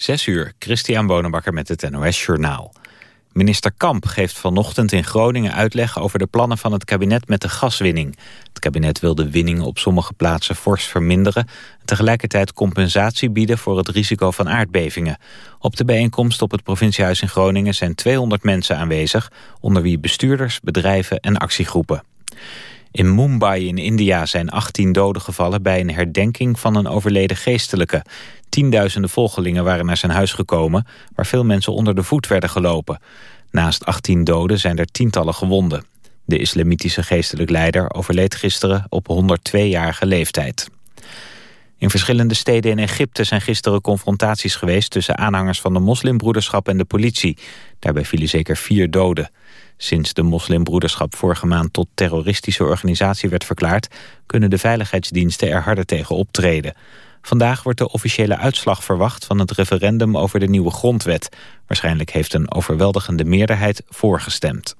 Zes uur, Christian Bonenbakker met het NOS Journaal. Minister Kamp geeft vanochtend in Groningen uitleg over de plannen van het kabinet met de gaswinning. Het kabinet wil de winning op sommige plaatsen fors verminderen... en tegelijkertijd compensatie bieden voor het risico van aardbevingen. Op de bijeenkomst op het provinciehuis in Groningen zijn 200 mensen aanwezig... onder wie bestuurders, bedrijven en actiegroepen. In Mumbai in India zijn 18 doden gevallen bij een herdenking van een overleden geestelijke. Tienduizenden volgelingen waren naar zijn huis gekomen... waar veel mensen onder de voet werden gelopen. Naast 18 doden zijn er tientallen gewonden. De islamitische geestelijk leider overleed gisteren op 102-jarige leeftijd. In verschillende steden in Egypte zijn gisteren confrontaties geweest... tussen aanhangers van de moslimbroederschap en de politie. Daarbij vielen zeker vier doden. Sinds de moslimbroederschap vorige maand tot terroristische organisatie werd verklaard... kunnen de veiligheidsdiensten er harder tegen optreden. Vandaag wordt de officiële uitslag verwacht van het referendum over de nieuwe grondwet. Waarschijnlijk heeft een overweldigende meerderheid voorgestemd.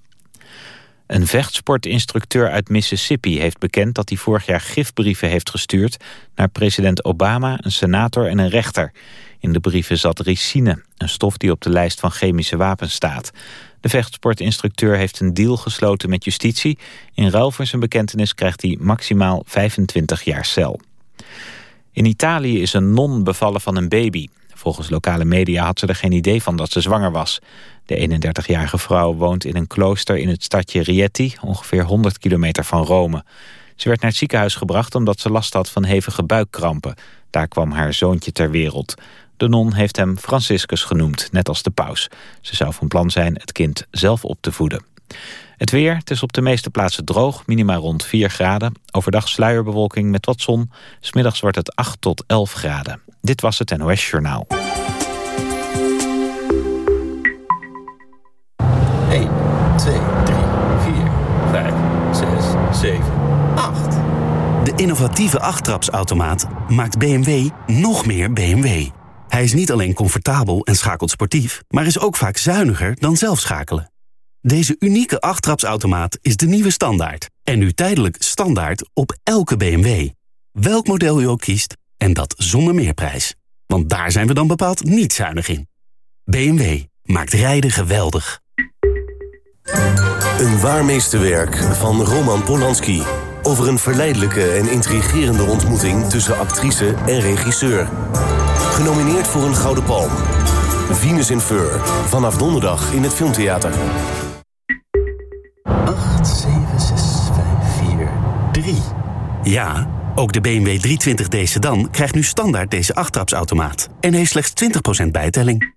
Een vechtsportinstructeur uit Mississippi heeft bekend dat hij vorig jaar gifbrieven heeft gestuurd naar president Obama, een senator en een rechter. In de brieven zat ricine, een stof die op de lijst van chemische wapens staat. De vechtsportinstructeur heeft een deal gesloten met justitie. In ruil voor zijn bekentenis krijgt hij maximaal 25 jaar cel. In Italië is een non bevallen van een baby. Volgens lokale media had ze er geen idee van dat ze zwanger was. De 31-jarige vrouw woont in een klooster in het stadje Rieti... ongeveer 100 kilometer van Rome. Ze werd naar het ziekenhuis gebracht omdat ze last had van hevige buikkrampen. Daar kwam haar zoontje ter wereld. De non heeft hem Franciscus genoemd, net als de paus. Ze zou van plan zijn het kind zelf op te voeden. Het weer, het is op de meeste plaatsen droog, minima rond 4 graden. Overdag sluierbewolking met wat zon. Smiddags wordt het 8 tot 11 graden. Dit was het NOS Journaal. 1, 2, 3, 4, 5, 6, 7, 8. De innovatieve achttrapsautomaat maakt BMW nog meer BMW. Hij is niet alleen comfortabel en schakelt sportief... maar is ook vaak zuiniger dan zelf schakelen. Deze unieke achttrapsautomaat is de nieuwe standaard. En nu tijdelijk standaard op elke BMW. Welk model u ook kiest, en dat zonder meerprijs. Want daar zijn we dan bepaald niet zuinig in. BMW maakt rijden geweldig. Een waarmeesterwerk van Roman Polanski. Over een verleidelijke en intrigerende ontmoeting tussen actrice en regisseur. Genomineerd voor een Gouden Palm. Venus in Fur. Vanaf donderdag in het Filmtheater. 8, 7, 6, 5, 4, 3. Ja, ook de BMW 320d sedan krijgt nu standaard deze achttrapsautomaat. En heeft slechts 20% bijtelling.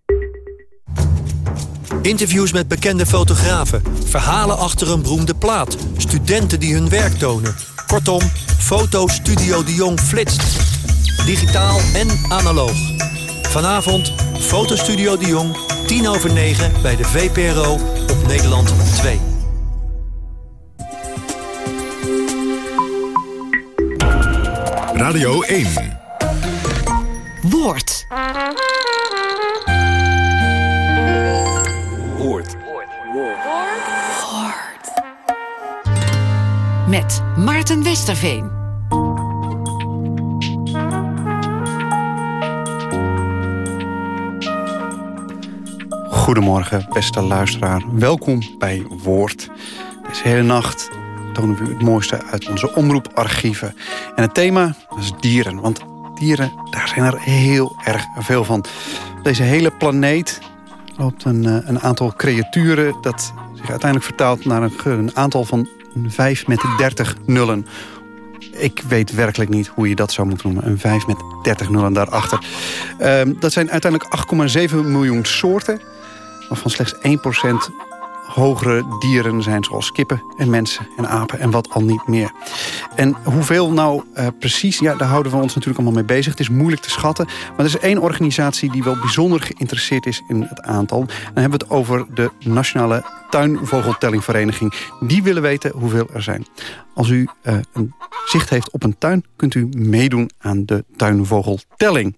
Interviews met bekende fotografen. Verhalen achter een beroemde plaat. Studenten die hun werk tonen. Kortom, Foto Studio de Jong flitst. Digitaal en analoog. Vanavond Fotostudio de Jong, 10 over 9 bij de VPRO op Nederland 2. Radio 1. Woord. Woord. Woord. Met Maarten Westerveen. Goedemorgen, beste luisteraar. Welkom bij Woord. Deze hele nacht tonen we u het mooiste uit onze omroeparchieven. En het thema is dieren, want dieren, daar zijn er heel erg veel van. Deze hele planeet loopt een, eh, een aantal creaturen... dat zich uiteindelijk vertaalt naar een, een aantal van 5 met 30 nullen. Ik weet werkelijk niet hoe je dat zou moeten noemen. Een 5 met 30 nullen daarachter. Ehm, dat zijn uiteindelijk 8,7 miljoen soorten... waarvan slechts 1% hogere dieren zijn zoals kippen en mensen en apen en wat al niet meer. En hoeveel nou uh, precies, ja, daar houden we ons natuurlijk allemaal mee bezig. Het is moeilijk te schatten, maar er is één organisatie die wel bijzonder geïnteresseerd is in het aantal. Dan hebben we het over de Nationale Tuinvogeltellingvereniging. Die willen weten hoeveel er zijn. Als u uh, een zicht heeft op een tuin, kunt u meedoen aan de tuinvogeltelling.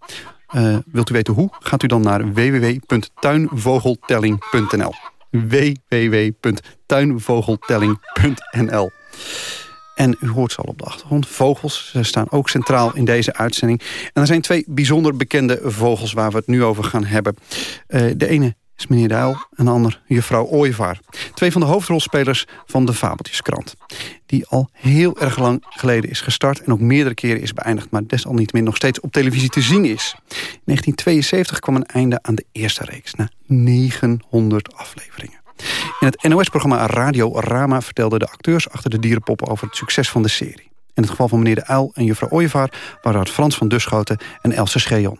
Uh, wilt u weten hoe? Gaat u dan naar www.tuinvogeltelling.nl www.tuinvogeltelling.nl En u hoort ze al op de achtergrond. Vogels ze staan ook centraal in deze uitzending. En er zijn twee bijzonder bekende vogels waar we het nu over gaan hebben. Uh, de ene is meneer Duil en de ander juffrouw Ooyevaar. Twee van de hoofdrolspelers van de Fabeltjeskrant. Die al heel erg lang geleden is gestart en ook meerdere keren is beëindigd... maar desalniettemin nog steeds op televisie te zien is. In 1972 kwam een einde aan de eerste reeks, na 900 afleveringen. In het NOS-programma Radio Rama vertelden de acteurs achter de dierenpoppen over het succes van de serie. In het geval van meneer De Uil en juffrouw Ooyevaar waren het Frans van Duschoten en Else Scheon.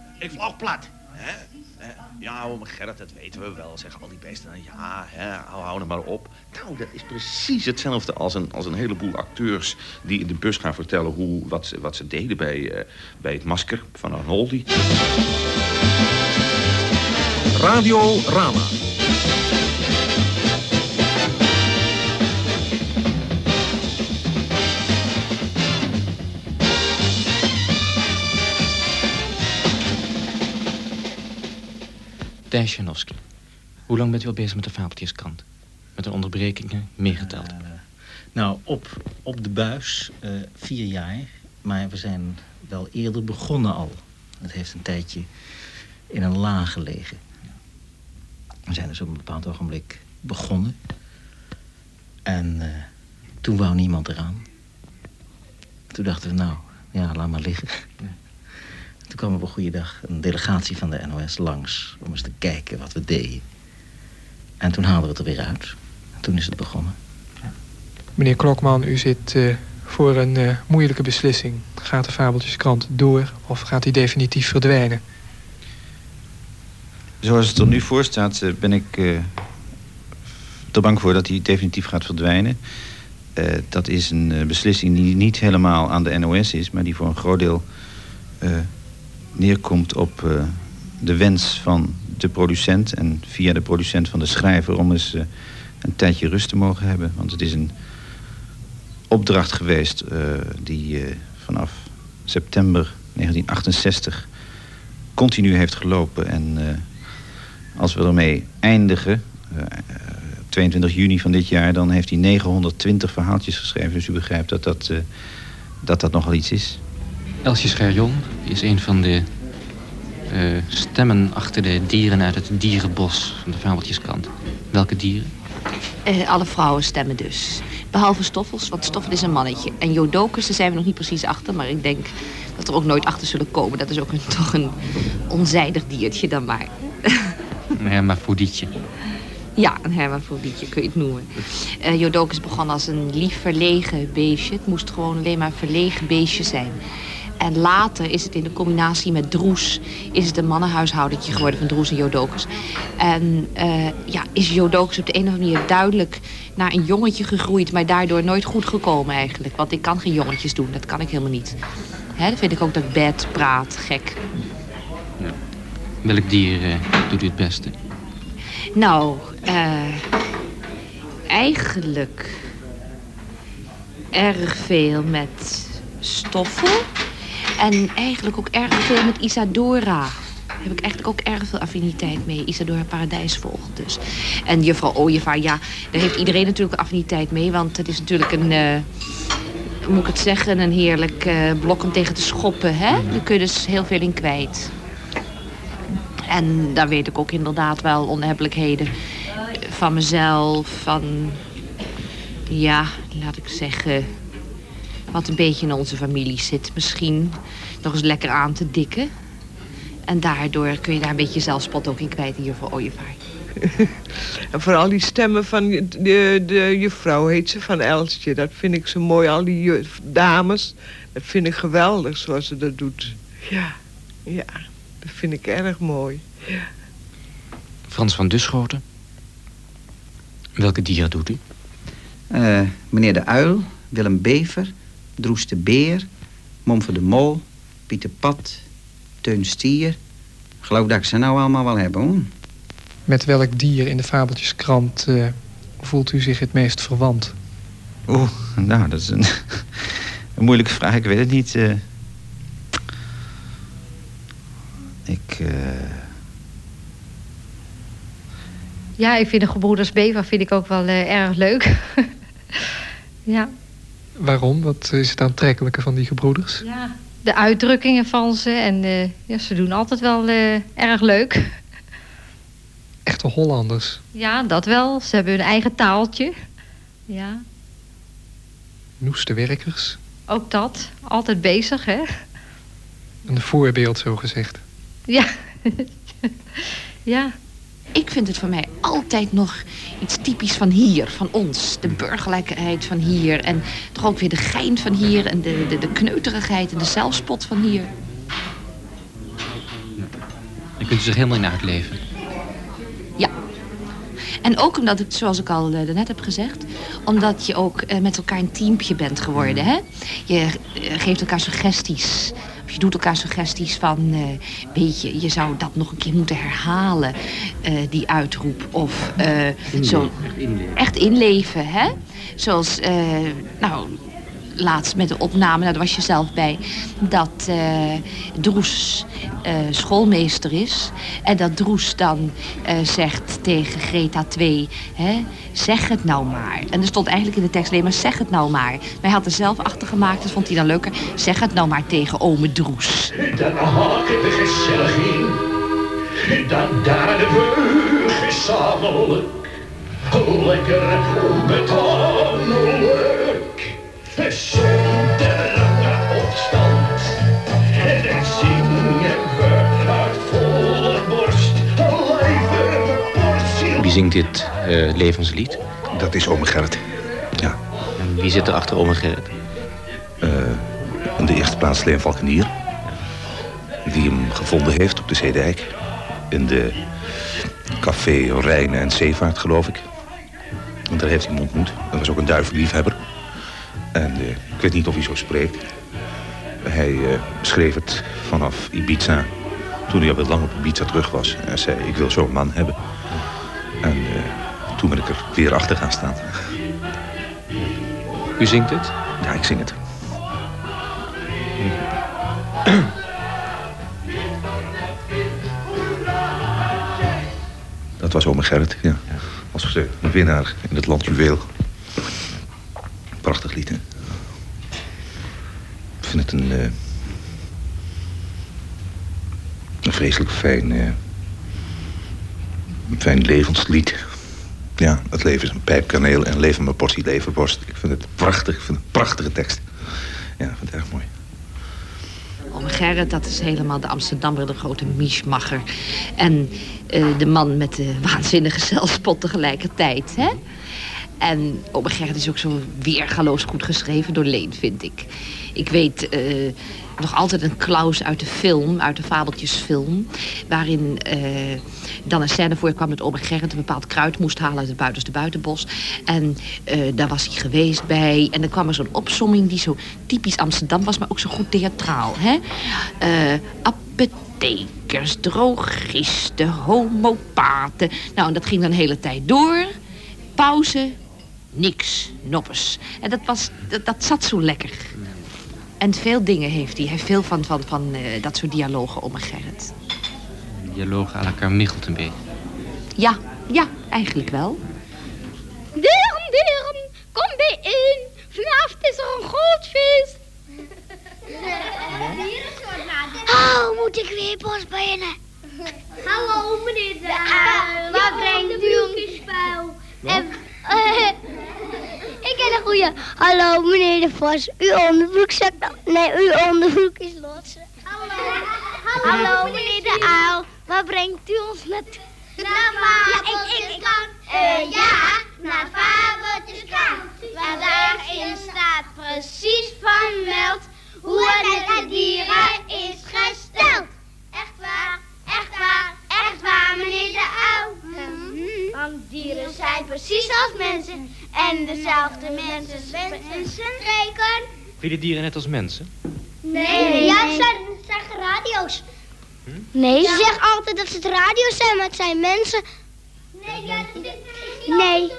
Ik vloog plat, hè? Ja, oh, Gerrit, dat weten we wel, zeggen al die beesten. Ja, hè, hou, hou er maar op. Nou, dat is precies hetzelfde als een, als een heleboel acteurs... die in de bus gaan vertellen hoe, wat, ze, wat ze deden bij, bij het masker van Arnoldi. Radio Rama. Thijs Janowski. Hoe lang bent u al bezig met de Fabeltjeskrant? Met een onderbrekingen meegeteld. Uh, nou, op, op de buis uh, vier jaar. Maar we zijn wel eerder begonnen al. Het heeft een tijdje in een laag gelegen. We zijn dus op een bepaald ogenblik begonnen. En uh, toen wou niemand eraan. Toen dachten we, nou, ja, laat maar liggen. Toen kwam op een goede dag een delegatie van de NOS langs... om eens te kijken wat we deden. En toen haalden we het er weer uit. toen is het begonnen. Meneer Klokman, u zit uh, voor een uh, moeilijke beslissing. Gaat de Fabeltjeskrant door of gaat die definitief verdwijnen? Zoals het er nu voor staat, uh, ben ik er bang voor dat hij definitief gaat verdwijnen. dat is een beslissing die niet helemaal aan de NOS is... maar die voor een groot deel neerkomt op uh, de wens van de producent... en via de producent van de schrijver... om eens uh, een tijdje rust te mogen hebben. Want het is een opdracht geweest uh, die vanaf september 1968 continu heeft gelopen. En als we ermee eindigen, 22 juni van dit jaar... dan heeft hij 920 verhaaltjes geschreven. Dus u begrijpt dat dat, dat, dat nogal iets is. Elsje Scherjon is een van de uh, stemmen achter de dieren uit het dierenbos van de Fabeltjeskant. Welke dieren? Uh, alle vrouwen stemmen dus. Behalve Stoffels, want Stoffel is een mannetje. En Jodokus, daar zijn we nog niet precies achter. Maar ik denk dat er ook nooit achter zullen komen. Dat is ook een, toch een onzijdig diertje dan maar. Een hermafrodietje. Ja, een hermafrodietje kun je het noemen. Uh, Jodokus begon als een lief verlegen beestje. Het moest gewoon alleen maar een verlegen beestje zijn. En later is het in de combinatie met Droes... is het een mannenhuishoudertje geworden van Droes en Jodokus. En uh, ja, is Jodokus op de een of andere manier duidelijk naar een jongetje gegroeid... maar daardoor nooit goed gekomen eigenlijk. Want ik kan geen jongetjes doen, dat kan ik helemaal niet. Hè, dat vind ik ook dat ik bed, praat, gek. Ja. Welk dier uh, doet u het beste? Nou, uh, eigenlijk erg veel met stoffen. En eigenlijk ook erg veel met Isadora. Daar heb ik eigenlijk ook erg veel affiniteit mee. Isadora Paradijsvogel dus. En juffrouw Ooyevaar, ja, daar heeft iedereen natuurlijk affiniteit mee. Want het is natuurlijk een... Uh, moet ik het zeggen, een heerlijk uh, blok om tegen te schoppen. Hè? Daar kun je dus heel veel in kwijt. En daar weet ik ook inderdaad wel onhebbelijkheden van mezelf. Van, ja, laat ik zeggen, wat een beetje in onze familie zit misschien. Nog eens lekker aan te dikken. En daardoor kun je daar een beetje zelfspot ook in kwijt hier voor Ooievaar. en vooral die stemmen van de, de juffrouw, heet ze, van Elstje. Dat vind ik zo mooi, al die dames. Dat vind ik geweldig zoals ze dat doet. Ja, ja, dat vind ik erg mooi. Ja. Frans van Duschoten? Welke dieren doet u? Uh, meneer de Uil, Willem Bever, Droes de Beer, Momfer de Mol, Pieter Pat, Teun Stier. Ik geloof dat ik ze nou allemaal wel heb, hoor. Met welk dier in de Fabeltjeskrant uh, voelt u zich het meest verwant? Oeh, nou, dat is een, een moeilijke vraag. Ik weet het niet. Uh, ik... Uh... Ja, ik vind de gebroeders Bever vind ik ook wel erg leuk. ja. Waarom? Wat is het aantrekkelijke van die gebroeders? Ja, de uitdrukkingen van ze. En uh, ja, ze doen altijd wel uh, erg leuk. Echte Hollanders? Ja, dat wel. Ze hebben hun eigen taaltje. Ja. Noeste werkers? Ook dat. Altijd bezig, hè? Een voorbeeld, zo gezegd. Ja. ja. Ik vind het voor mij altijd nog iets typisch van hier, van ons. De burgerlijkheid van hier. En toch ook weer de gein van hier. En de, de, de kneuterigheid en de zelfspot van hier. Je kunt er zich helemaal in uitleven. Ja. En ook omdat het, zoals ik al uh, net heb gezegd... omdat je ook uh, met elkaar een teampje bent geworden. Hè? Je uh, geeft elkaar suggesties je doet elkaar suggesties van... Uh, weet je, je zou dat nog een keer moeten herhalen, uh, die uitroep. Of uh, zo, echt inleven. Echt inleven, hè? Zoals, nou, laatst met de opname, daar was je zelf bij... dat uh, Droes uh, schoolmeester is. En dat Droes dan uh, zegt tegen Greta 2... Hè, zeg het nou maar. En er stond eigenlijk in de tekst alleen maar zeg het nou maar. Maar hij had er zelf achter gemaakt, dat vond hij dan leuker. Zeg het nou maar tegen ome Droes. Dan gezellig lange opstand. En dan zingen we uit volle borst. Leven Wie zingt dit uh, levenslied? Dat is ome Gerrit. Ja. En wie zit er achter ome Gerrit? Uh, in de eerste plaats Leen Valkenier. Die hem gevonden heeft op de Zeedijk. In de café Rijnen en Zeevaart, geloof ik. En daar heeft hij hem ontmoet. Dat was ook een duivenliefhebber. En uh, ik weet niet of hij zo spreekt. Hij uh, schreef het vanaf Ibiza. Toen hij alweer lang op Ibiza terug was. En zei, ik wil zo'n man hebben. En uh, toen ben ik er weer achter gaan staan. U zingt het? Ja, ik zing het. Dat was ome Gerrit, ja. Als winnaar in het land Juweel. Prachtig lied, hè? Ik vind het een... Uh, een vreselijk fijn... Uh, een fijn levenslied. Ja, het leven is een pijpkaneel en leven mijn portie leverborst. Ik vind het prachtig. Ik vind het een prachtige tekst. Ja, ik vind het erg mooi. Oom Gerrit, dat is helemaal de Amsterdammer, de grote miesmacher. En uh, de man met de waanzinnige zelfspot tegelijkertijd, hè? En Gerrit is ook zo weergaloos goed geschreven door Leen, vind ik. Ik weet uh, nog altijd een Klaus uit de film, uit de Fabeltjesfilm... waarin uh, dan een scène voorkwam dat Oom Gerrit een bepaald kruid moest halen... uit het buitenste buitenbos. En uh, daar was hij geweest bij. En dan kwam er zo'n opsomming die zo typisch Amsterdam was... maar ook zo goed theatraal, hè? apothekers, drogisten, homopaten. Nou, en dat ging dan de hele tijd door. Pauze, niks, noppes. En dat, was, dat, dat zat zo lekker. En veel dingen heeft hij. Hij heeft veel van, van, van uh, dat soort dialogen om Gerrit. Dialogen à la Carmichelt een beetje. Ja, ja, eigenlijk wel. Deren, deren, kom bijeen. Vanavond is er een groot feest. Oh, moet ik weer bos beginnen? Hallo, meneer de. Wat brengt u ons spel? En, ik heb een goeie. Hallo, meneer de Vos. Uw onderbroek zakt Nee, uw onderbroek is los. Hallo. Hallo, Hallo meneer de Uil. Wat brengt u ons met... Naar Fabeltjeskrant. Ja, uh, ja, naar Fabeltjeskrant. Waar daarin staat precies vermeld hoe het met de dieren is gesteld. Echt waar, echt waar, echt waar, meneer de. Mm -hmm. Want dieren zijn precies als mensen. En dezelfde mensen spreken. Vind je dieren net als mensen? Nee, ja, zijn, zijn geen radio's. Nee, ze zeggen altijd dat het radio's zijn, maar het zijn mensen. Nee, ja, Nee,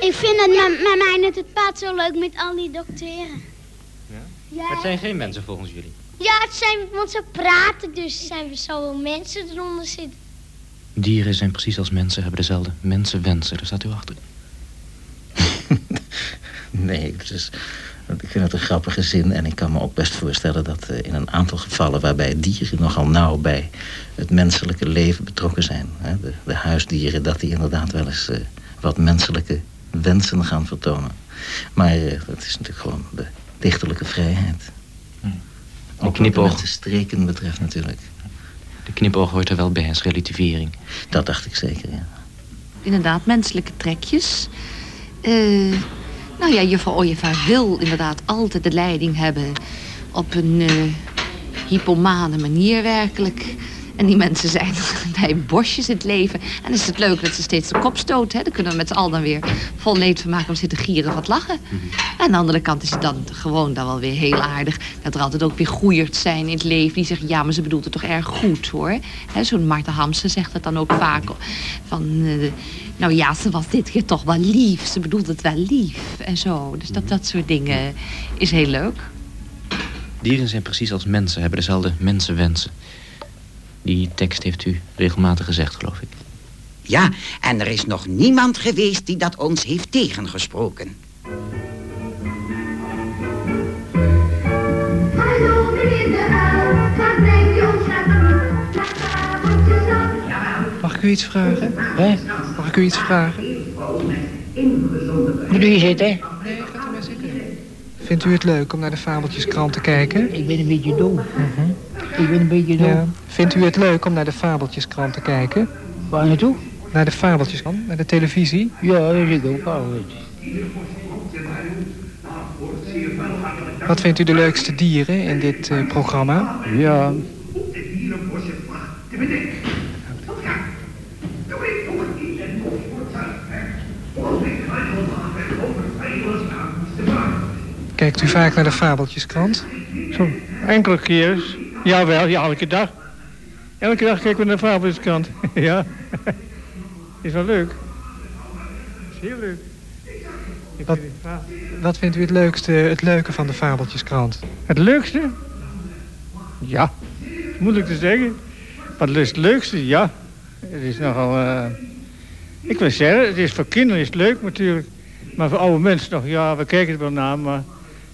ik vind het met, met mij net het paard zo leuk met al die dokteren. Maar het zijn geen mensen volgens jullie. Ja, het zijn, want ze praten, dus zijn er zoveel mensen eronder zitten. Dieren zijn precies als mensen, hebben dezelfde mensenwensen. Daar staat u achter. Nee, het is, ik vind het een grappige zin. En ik kan me ook best voorstellen dat eh, in een aantal gevallen... waarbij dieren nogal nauw bij het menselijke leven betrokken zijn... Hè, de, de huisdieren, dat die inderdaad wel eens eh, wat menselijke wensen gaan vertonen. Maar eh, dat is natuurlijk gewoon de dichterlijke vrijheid. Ook wat knipoog. de streken betreft natuurlijk. De knipoog hoort er wel bij als relativering. Dat dacht ik zeker, ja. Inderdaad, menselijke trekjes. Eh, nou ja, juffrouw Ooyevaar wil inderdaad altijd de leiding hebben... op een eh hypomane manier werkelijk. En die mensen zijn bij bosjes in het leven. En dan is het leuk dat ze steeds de kop stoten. Hè? Dan kunnen we met z'n allen dan weer vol leed van maken om zitten gieren het lachen. En aan de andere kant is het dan gewoon dan wel weer heel aardig... dat er altijd ook weer goeiers zijn in het leven die zeggen... ja, maar ze bedoelt het toch erg goed, hoor. Zo'n Martha Hamsen zegt dat dan ook vaak. Van, eh, nou ja, ze was dit keer toch wel lief. Ze bedoelt het wel lief en zo. Dus dat, dat soort dingen is heel leuk. Dieren zijn precies als mensen, hebben dezelfde mensenwensen. Die tekst heeft u regelmatig gezegd, geloof ik. Ja, en er is nog niemand geweest die dat ons heeft tegengesproken. Hallo meneer de uil, waar brengt u ons naartoe? Mag ik u iets vragen? Hè? Mag ik u iets vragen? Moet u hier zitten? Nee, gaat u maar zitten. Vindt u het leuk om naar de Fabeltjeskrant te kijken? Ik ben een beetje dom. Ik ben een beetje dom. Ja. Vindt u het leuk om naar de Fabeltjeskrant te kijken? Waar naartoe? Naar de Fabeltjeskrant, naar de televisie? Ja, dat is ik ook altijd. Wat vindt u de leukste dieren in dit eh, programma? Ja, Kijkt u vaak naar de Fabeltjeskrant? zo enkele keer. Jawel, ja, elke dag. Elke dag kijken we naar de Fabelkrant. ja. Is wel leuk. Is heel leuk. Ik Wat, vind het va- wat vindt u het leukste, het leuke van de Fabeltjeskrant? Het leukste? Ja, moeilijk te zeggen. Wat is het leukste? Ja, het is nogal... eh, ik wil zeggen, het is voor kinderen is het leuk natuurlijk. Maar voor oude mensen nog, ja, we kijken er wel naar. Maar...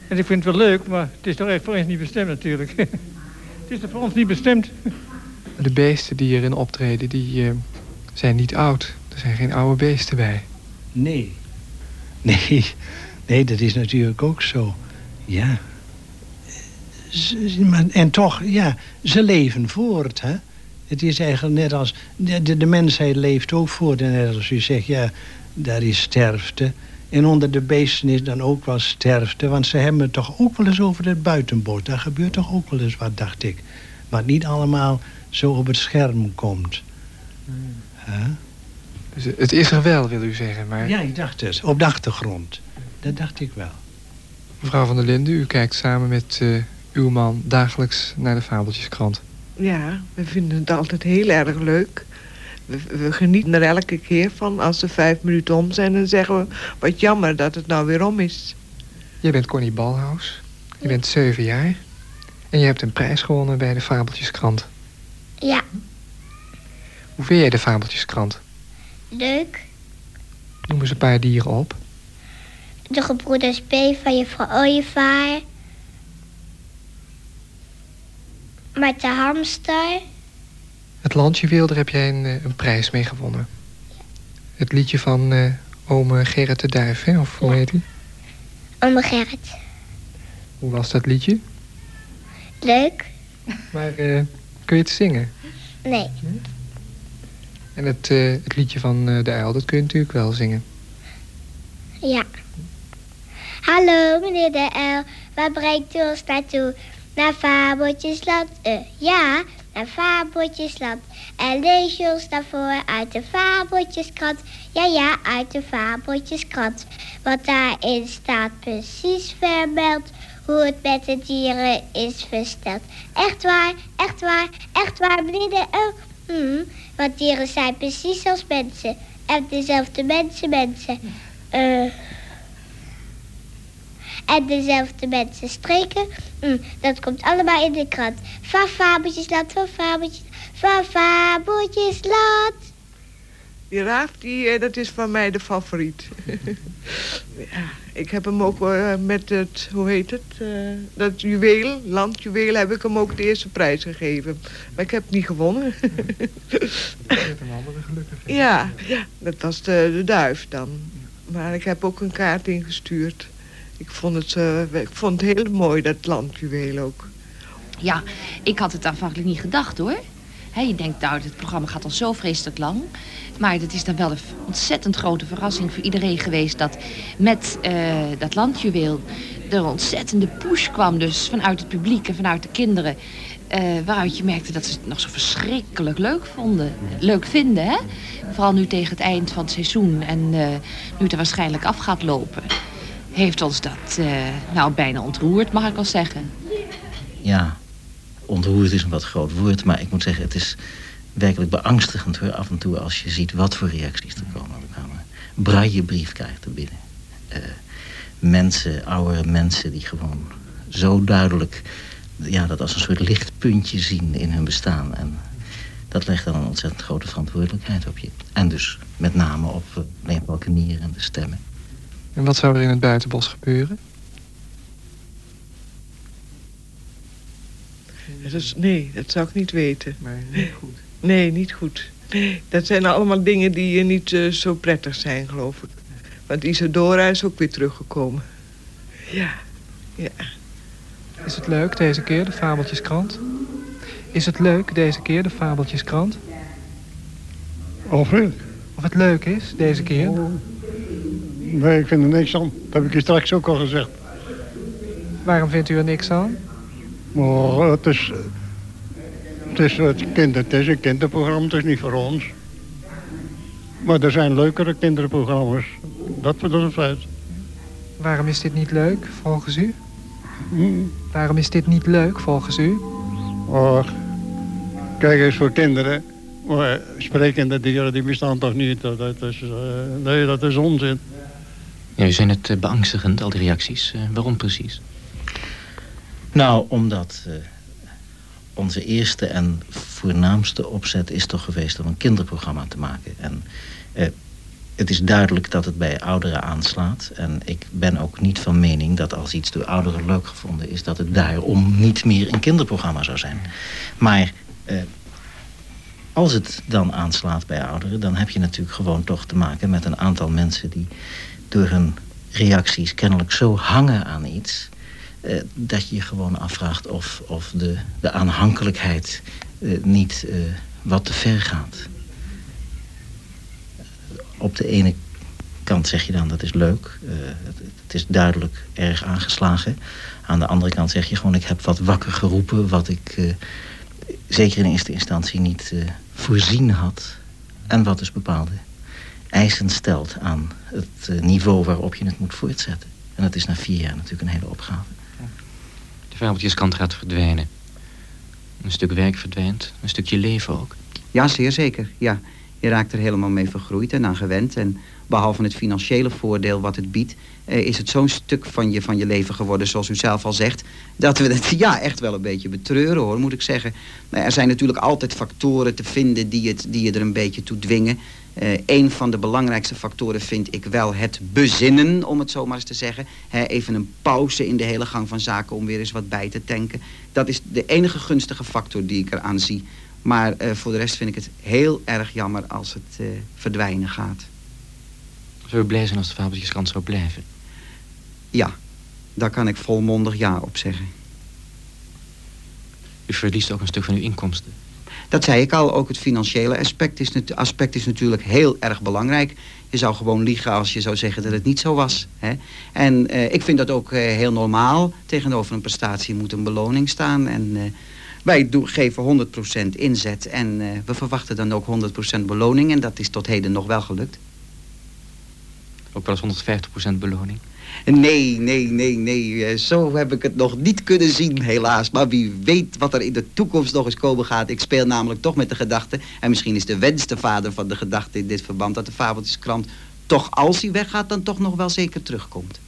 En ik vind het wel leuk, maar het is toch echt voor ons niet bestemd natuurlijk. het is toch voor ons niet bestemd. De beesten die erin optreden, die eh, zijn niet oud. Er zijn geen oude beesten bij. Nee. Nee, nee, dat is natuurlijk ook zo. Ja. Ze- maar- En toch, ja, ze leven voort, hè. Het is eigenlijk net als... De, de, de mensheid leeft ook voort. En net als u zegt, ja, daar is sterfte. En onder de beesten is dan ook wel sterfte. Want ze hebben het toch ook wel eens over het buitenbord. Daar gebeurt toch ook wel eens wat, dacht ik. Wat niet allemaal zo op het scherm komt. Hè? Dus het is er wel, wil u zeggen. Maar Ja, ik dacht het. Op de achtergrond. Dat dacht ik wel. mevrouw van der Linden, u kijkt samen met eh, uw man dagelijks naar de Fabeltjeskrant. Ja, we vinden het altijd heel erg leuk. We, we genieten er elke keer van. Als de vijf minuten om zijn, dan zeggen we... wat jammer dat het nou weer om is. Jij bent Connie Balhaus. Je bent zeven jaar. En je hebt een prijs gewonnen bij de Fabeltjeskrant. Ja, Hoe vind jij de Fabeltjeskrant? leuk. Noem eens een paar dieren op. De gebroeders P van juffrouw Ooievaar. Met de hamster. Het landje wil, daar heb jij een, eh, een prijs mee gewonnen. Het liedje van eh ome Gerrit de Duif, hè? Of hoe heet die? Ome Gerrit. Hoe was dat liedje? Leuk? Maar eh, kun je het zingen? Nee. En het, het liedje van de uil, dat kun je natuurlijk wel zingen. Ja. Hallo, meneer de Uil. Waar brengt u ons naartoe? Naar Fabeltjesland. Eh, ja, naar Fabeltjesland. En lees daarvoor uit de Fabeltjeskrant. Ja, ja, uit de Fabeltjeskrant. Want daarin staat precies vermeld hoe het met de dieren is versteld. Echt waar, echt waar, echt waar, meneer de... Oh, hmm, want dieren zijn precies als mensen. En dezelfde mensen, mensen. Eh... en dezelfde mensen streken. Mm, dat komt allemaal in de krant. Van fabeltjesland, van fabeltjes, van fabeltjesland. Die raaf, die, eh, dat is van mij de favoriet. ja, ik heb hem ook uh, met het, hoe heet het, uh, dat juweel, landjuweel, heb ik hem ook de eerste prijs gegeven. Maar ik heb niet gewonnen. een andere gelukkig. Ja, ja, dat was de, de duif dan. Maar ik heb ook een kaart ingestuurd. Ik vond het, ik vond het heel mooi, dat landjuweel ook. Ja, ik had het aanvankelijk niet gedacht hoor. Je denkt, nou, het programma gaat al zo vreselijk lang. Maar het is dan wel een ontzettend grote verrassing voor iedereen geweest... dat met uh, dat landjuweel er ontzettende push kwam... dus vanuit het publiek en vanuit de kinderen... Uh, waaruit je merkte dat ze het nog zo verschrikkelijk leuk vonden. Leuk vinden, hè? Vooral nu tegen het eind van het seizoen en nu het er waarschijnlijk af gaat lopen. Heeft ons dat nou bijna ontroerd, mag ik wel zeggen. Ja, ontroerd is een wat groot woord, maar ik moet zeggen, het is werkelijk beangstigend hoor, af en toe als je ziet wat voor reacties er komen. We kwamen braille briefkaarten binnen. Uh, mensen, oude mensen die gewoon zo duidelijk ja, dat als een soort lichtpuntje zien in hun bestaan. En dat legt dan een ontzettend grote verantwoordelijkheid op je. En dus met name op uh, Leopold Kenier en de stemmen. En wat zou er in het buitenbos gebeuren? Dat is, nee, dat zou ik niet weten. Nee, niet goed. Nee, niet goed. Dat zijn allemaal dingen die niet uh, zo prettig zijn, geloof ik. Want Isadora is ook weer teruggekomen. Ja, ja. Is het leuk deze keer, de Fabeltjeskrant? Is het leuk deze keer, de Fabeltjeskrant? Of ik? Of het leuk is deze keer? Oh. Nee, ik vind er niks aan. Dat heb ik je straks ook al gezegd. Waarom vindt u er niks aan? Maar het is... Het is, het, kind, het is een kinderprogramma, het is niet voor ons. Maar er zijn leukere kinderprogramma's. Dat, is een feit. Waarom is dit niet leuk, volgens u? Hm? Waarom is dit niet leuk, volgens u? Oh, kijk eens voor kinderen. Maar sprekende dieren die bestaan toch niet? Dat is, uh, nee, dat is onzin. Ja, u zijn het uh, beangstigend, al die reacties. Uh, waarom precies? Nou, omdat uh, onze eerste en voornaamste opzet is toch geweest om een kinderprogramma te maken. En het is duidelijk dat het bij ouderen aanslaat. En ik ben ook niet van mening dat als iets door ouderen leuk gevonden is... dat het daarom niet meer een kinderprogramma zou zijn. Maar als het dan aanslaat bij ouderen... dan heb je natuurlijk gewoon toch te maken met een aantal mensen... die door hun reacties kennelijk zo hangen aan iets... Uh, dat je je gewoon afvraagt of, of de, de aanhankelijkheid uh, niet uh, wat te ver gaat. Op de ene kant zeg je dan dat is leuk. Het, het, is duidelijk erg aangeslagen. Aan de andere kant zeg je gewoon ik heb wat wakker geroepen... wat ik zeker in eerste instantie niet voorzien had. En wat dus bepaalde eisen stelt aan het niveau waarop je het moet voortzetten. En dat is na vier jaar natuurlijk een hele opgave fabeltjeskant gaat verdwijnen. Een stuk werk verdwijnt, een stukje leven ook. Ja, zeer zeker. Ja. Je raakt er helemaal mee vergroeid en aan gewend. En behalve het financiële voordeel wat het biedt... Eh, is het zo'n stuk van je, van je leven geworden, zoals u zelf al zegt... dat we het ja, echt wel een beetje betreuren, hoor, moet ik zeggen. Maar er zijn natuurlijk altijd factoren te vinden die, het, die je er een beetje toe dwingen. Uh, een van de belangrijkste factoren vind ik wel het bezinnen, om het zo maar eens te zeggen. He, even een pauze in de hele gang van zaken om weer eens wat bij te tanken. Dat is de enige gunstige factor die ik eraan zie. Maar uh, voor de rest vind ik het heel erg jammer als het uh, verdwijnen gaat. Zou u blij zijn als de Fabeltjeskrant zou blijven? Ja, daar kan ik volmondig ja op zeggen. U verliest ook een stuk van uw inkomsten. Dat zei ik al, ook het financiële aspect is, aspect is natuurlijk heel erg belangrijk. Je zou gewoon liegen als je zou zeggen dat het niet zo was. Hè? En uh, ik vind dat ook uh, heel normaal. Tegenover een prestatie moet een beloning staan. En uh, Wij geven 100% inzet en eh, we verwachten dan ook 100% beloning. En dat is tot heden nog wel gelukt. Ook wel eens 150% beloning? Nee, nee, nee, nee. eh, Zo heb ik het nog niet kunnen zien, helaas. Maar wie weet wat er in de toekomst nog eens komen gaat. Ik speel namelijk toch met de gedachte... en misschien is de wens de vader van de gedachte in dit verband... dat de Fabeltjeskrant toch als hij weggaat... dan toch nog wel zeker terugkomt.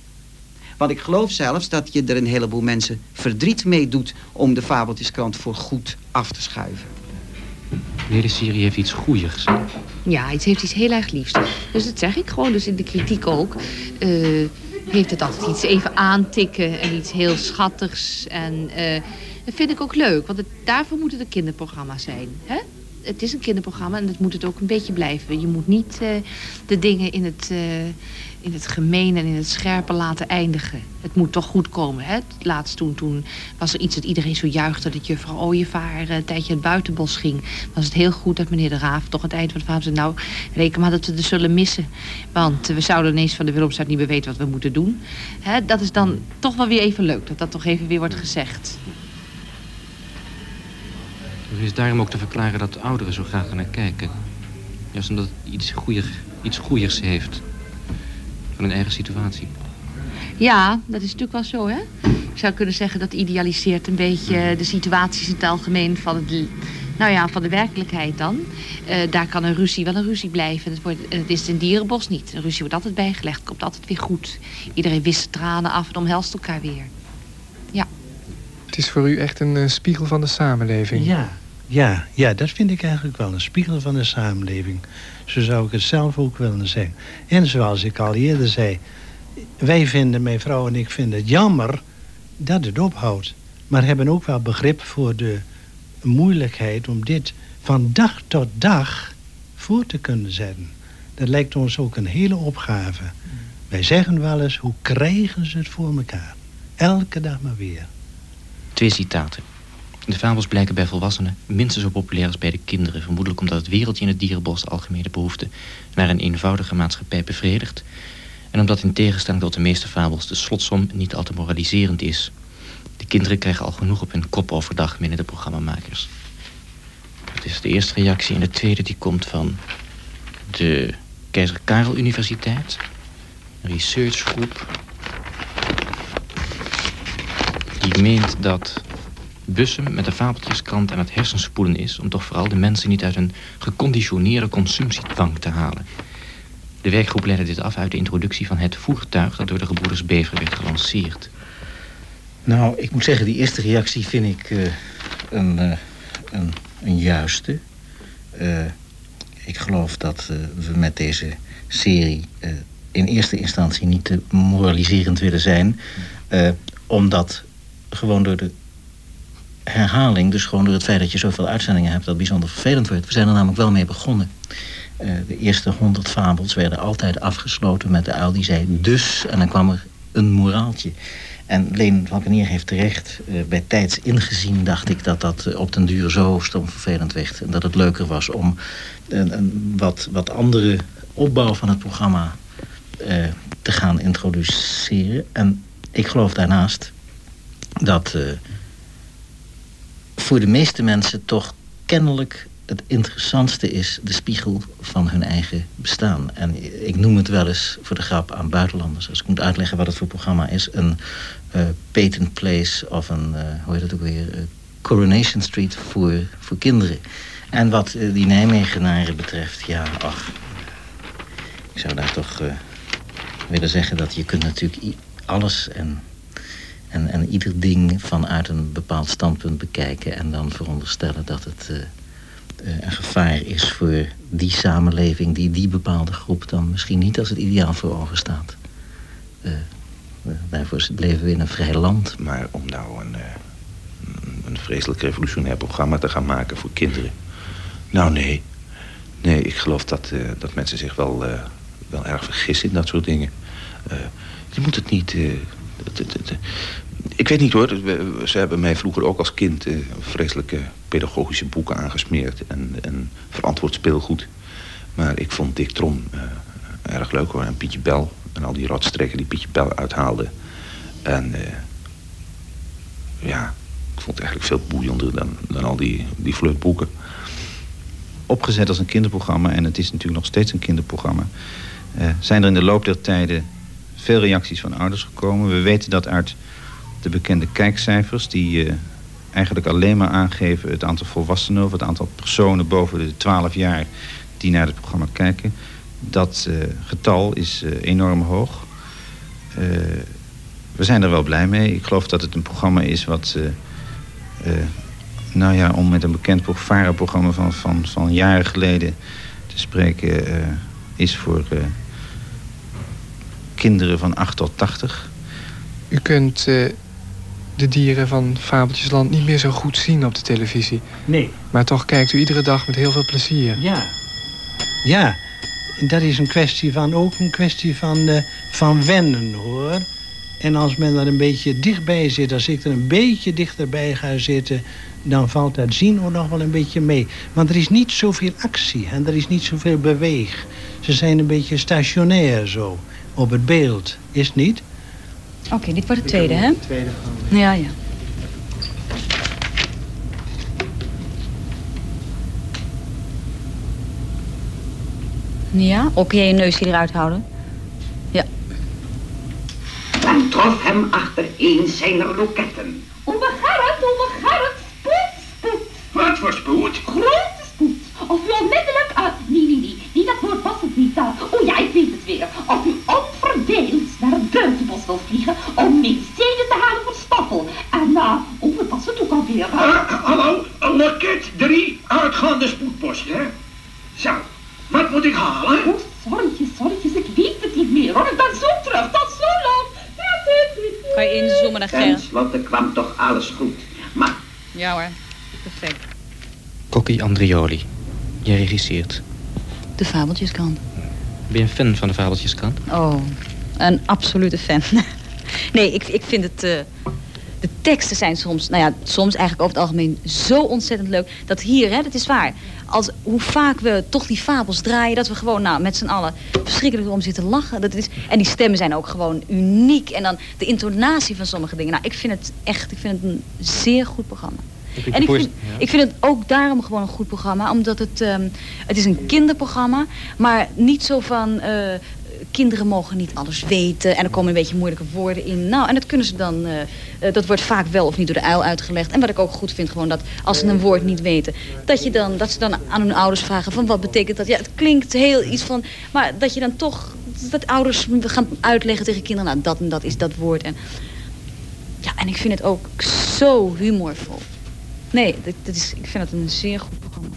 Want ik geloof zelfs dat je er een heleboel mensen verdriet mee doet... om de Fabeltjeskrant voor goed af te schuiven. De hele serie heeft iets goeiers. Ja, het heeft iets heel erg liefs. Dus dat zeg ik gewoon, dus in de kritiek ook. eh, heeft het altijd iets even aantikken en iets heel schattigs. En eh, dat vind ik ook leuk, want het, daarvoor moet het een kinderprogramma zijn. Hè? Het is een kinderprogramma en dat moet het ook een beetje blijven. Je moet niet eh, de dingen in het, eh, in het gemeen en in het scherpe laten eindigen. Het moet toch goed komen. Hè? Laatst toen, toen was er iets dat iedereen zo juichte... dat juffrouw Ooievaar eh, een tijdje het buitenbos ging. Was het heel goed dat meneer de Raaf toch het eind van het verhaal zei... nou, reken maar dat we het zullen missen. Want eh, we zouden ineens van de Willemstad niet meer weten wat we moeten doen. Hè? Dat is dan toch wel weer even leuk, dat dat toch even weer wordt gezegd. Er is daarom ook te verklaren dat ouderen zo graag naar kijken. Juist omdat het iets, goeier, iets goeiers heeft. Van hun eigen situatie. Ja, dat is natuurlijk wel zo, hè? Ik zou kunnen zeggen dat idealiseert een beetje de situaties in het algemeen van het... Nou ja, van de werkelijkheid dan. Eh, daar kan een ruzie wel een ruzie blijven. Het, wordt, het is in dierenbos niet. Een ruzie wordt altijd bijgelegd, komt altijd weer goed. Iedereen wist tranen af en omhelst elkaar weer. Ja. Het is voor u echt een eh, spiegel van de samenleving. Ja, ja, ja, dat vind ik eigenlijk wel een spiegel van de samenleving. Zo zou ik het zelf ook willen zeggen. En zoals ik al eerder zei... wij vinden, mijn vrouw en ik vinden het jammer dat het ophoudt. Maar hebben ook wel begrip voor de moeilijkheid om dit van dag tot dag voor te kunnen zetten. Dat lijkt ons ook een hele opgave. Wij zeggen wel eens, hoe krijgen ze het voor elkaar? Elke dag maar weer. Twee citaten. De fabels blijken bij volwassenen minstens zo populair als bij de kinderen. Vermoedelijk omdat het wereldje in het dierenbos de algemene behoefte naar een eenvoudige maatschappij bevredigt. En omdat in tegenstelling tot de meeste fabels de slotsom niet al te moraliserend is. De kinderen krijgen al genoeg op hun kop overdag binnen de programmamakers. Dat is de eerste reactie. En de tweede die komt van de Keizer Karel Universiteit. Een researchgroep. Die meent dat Bussum met de fabeltjeskrant aan het hersenspoelen is... om toch vooral de mensen niet uit een geconditioneerde consumptiedwang te halen. De werkgroep leidde dit af uit de introductie van het voertuig... dat door de gebroeders Bever werd gelanceerd. Nou, ik moet zeggen, die eerste reactie vind ik eh, een, eh, een, een juiste. Eh, ik geloof dat we met deze serie in eerste instantie niet te moraliserend willen zijn. omdat gewoon door de herhaling, dus gewoon door het feit dat je zoveel uitzendingen hebt, dat bijzonder vervelend wordt. We zijn er namelijk wel mee begonnen. Eh, de eerste honderd fabels werden altijd afgesloten met de uil die zei dus, en dan kwam er een moraaltje. En Leen Valkenier heeft terecht eh, bij tijds ingezien, dacht ik, dat dat eh, op den duur zo stom vervelend werd. En dat het leuker was om een, een wat, wat andere opbouw van het programma te gaan introduceren. En ik geloof daarnaast dat voor de meeste mensen toch kennelijk het interessantste is de spiegel van hun eigen bestaan. En ik noem het wel eens voor de grap aan buitenlanders. Als ik moet uitleggen wat het voor programma is. Een eh, patent place of een, eh, hoe heet het ook weer, eh, Coronation Street voor, voor kinderen. En wat die Nijmegenaren betreft, ja, ach. Ik zou daar toch willen zeggen dat je kunt natuurlijk alles en en, en ieder ding vanuit een bepaald standpunt bekijken... en dan veronderstellen dat het eh, eh, een gevaar is voor die samenleving... die die bepaalde groep dan misschien niet als het ideaal voor ogen staat. Eh, daarvoor leven we in een vrij land. Maar om nou een, een- vreselijk revolutionair programma te gaan maken voor kinderen. Nou, nee. Nee, ik geloof dat, dat mensen zich wel, wel erg vergissen in dat soort dingen. Eh, je moet het niet... ik weet niet hoor, ze hebben mij vroeger ook als kind eh, vreselijke pedagogische boeken aangesmeerd en, en verantwoord speelgoed. Maar ik vond Dick Trom eh, erg leuk hoor. En Pietje Bel en al die rotstreken die Pietje Bel uithaalde. En eh, ja, Ik vond het eigenlijk veel boeiender dan, dan al die, die flirtboeken. Opgezet als een kinderprogramma, en het is natuurlijk nog steeds een kinderprogramma... Zijn er in de loop der tijden veel reacties van ouders gekomen. We weten dat uit de bekende kijkcijfers... die uh, eigenlijk alleen maar aangeven het aantal volwassenen... of het aantal personen boven de 12 jaar die naar het programma kijken... dat uh, getal is enorm hoog. we zijn er wel blij mee. Ik geloof dat het een programma is wat... nou ja, om met een bekend VARA-programma van, van, van jaren geleden te spreken... is voor kinderen van 8 tot 80. U kunt de dieren van Fabeltjesland niet meer zo goed zien op de televisie. Nee. Maar toch kijkt u iedere dag met heel veel plezier. Ja. Ja. Dat is een kwestie van, ook een kwestie van, uh, van wennen, hoor. En als men er een beetje dichtbij zit, als ik er een beetje dichterbij ga zitten... dan valt dat zien ook nog wel een beetje mee. Want er is niet zoveel actie en er is niet zoveel beweeg. Ze zijn een beetje stationair zo op het beeld. Is het niet? Oké, dit wordt het tweede, hè? tweede Ja, ja. Ja, oké, je neusje eruit houden. Ja. Dan trof hem achtereen zijn loketten. Onbegarret, onbegarret, spoed, spoed. Wat voor spoed? Grote spoed. Of u onmiddellijk uit... Nee, nee, nee, nee, dat woord was het niet. Oh ja, ik weet het weer. Of u onverdeeld naar het buitenbos wil vliegen om medicijnen te halen voor Stoffel. En uh, oh, wat was het ook alweer? Uh, hallo, loket 3, uitgaande spoedpost, hè? Zo, wat moet ik halen? Oh, sorrytjes, sorrytjes, ik weet het niet meer hoor. Ik ben zo terug, dat is zo lang. Kan je inzoomen naar Ger? Ten slotte kwam toch alles goed. Maar... Ja hoor, perfect. Kokkie Andrioli. Jij regisseert. De Fabeltjeskrant. Ben je een fan van de Fabeltjeskrant? Oh, een absolute fan. nee, ik, ik vind het... Uh, de teksten zijn soms, nou ja, soms eigenlijk over het algemeen zo ontzettend leuk. Dat hier, hè, dat is waar. Als, hoe vaak we toch die fabels draaien, dat we gewoon nou, met z'n allen verschrikkelijk om zitten lachen. Dat is, en die stemmen zijn ook gewoon uniek. En dan de intonatie van sommige dingen. Nou, ik vind het echt, ik vind het een zeer goed programma. En ik vind, ik vind het ook daarom gewoon een goed programma. Omdat het, um, het is een kinderprogramma. Maar niet zo van... Uh, kinderen mogen niet alles weten. En er komen een beetje moeilijke woorden in. Nou, en dat kunnen ze dan... Uh, uh, dat wordt vaak wel of niet door de uil uitgelegd. En wat ik ook goed vind, gewoon dat als ze een woord niet weten... dat, je dan, dat ze dan aan hun ouders vragen van wat betekent dat? Ja, het klinkt heel iets van... Maar dat je dan toch... Dat ouders gaan uitleggen tegen kinderen... Nou, dat en dat is dat woord. En, ja, en ik vind het ook zo humorvol. Nee, dat, is, ik vind het een zeer goed programma.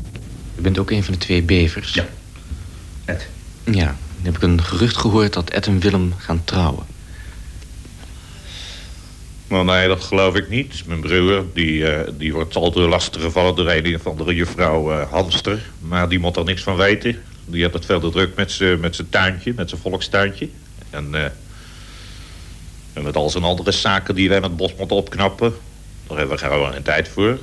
U bent ook een van de twee bevers. Ja. Ed. Ja, dan heb ik een gerucht gehoord dat Ed en Willem gaan trouwen. Maar nee, dat geloof ik niet. Mijn broer, die, uh, die wordt al door lastig gevallen door een of andere juffrouw uh, Hamster. Maar die moet er niks van weten. Die had het veel te druk met zijn met tuintje, met zijn volkstuintje. En, uh, en met al zijn andere zaken die wij met het bos moeten opknappen. Daar hebben we gewoon een tijd voor.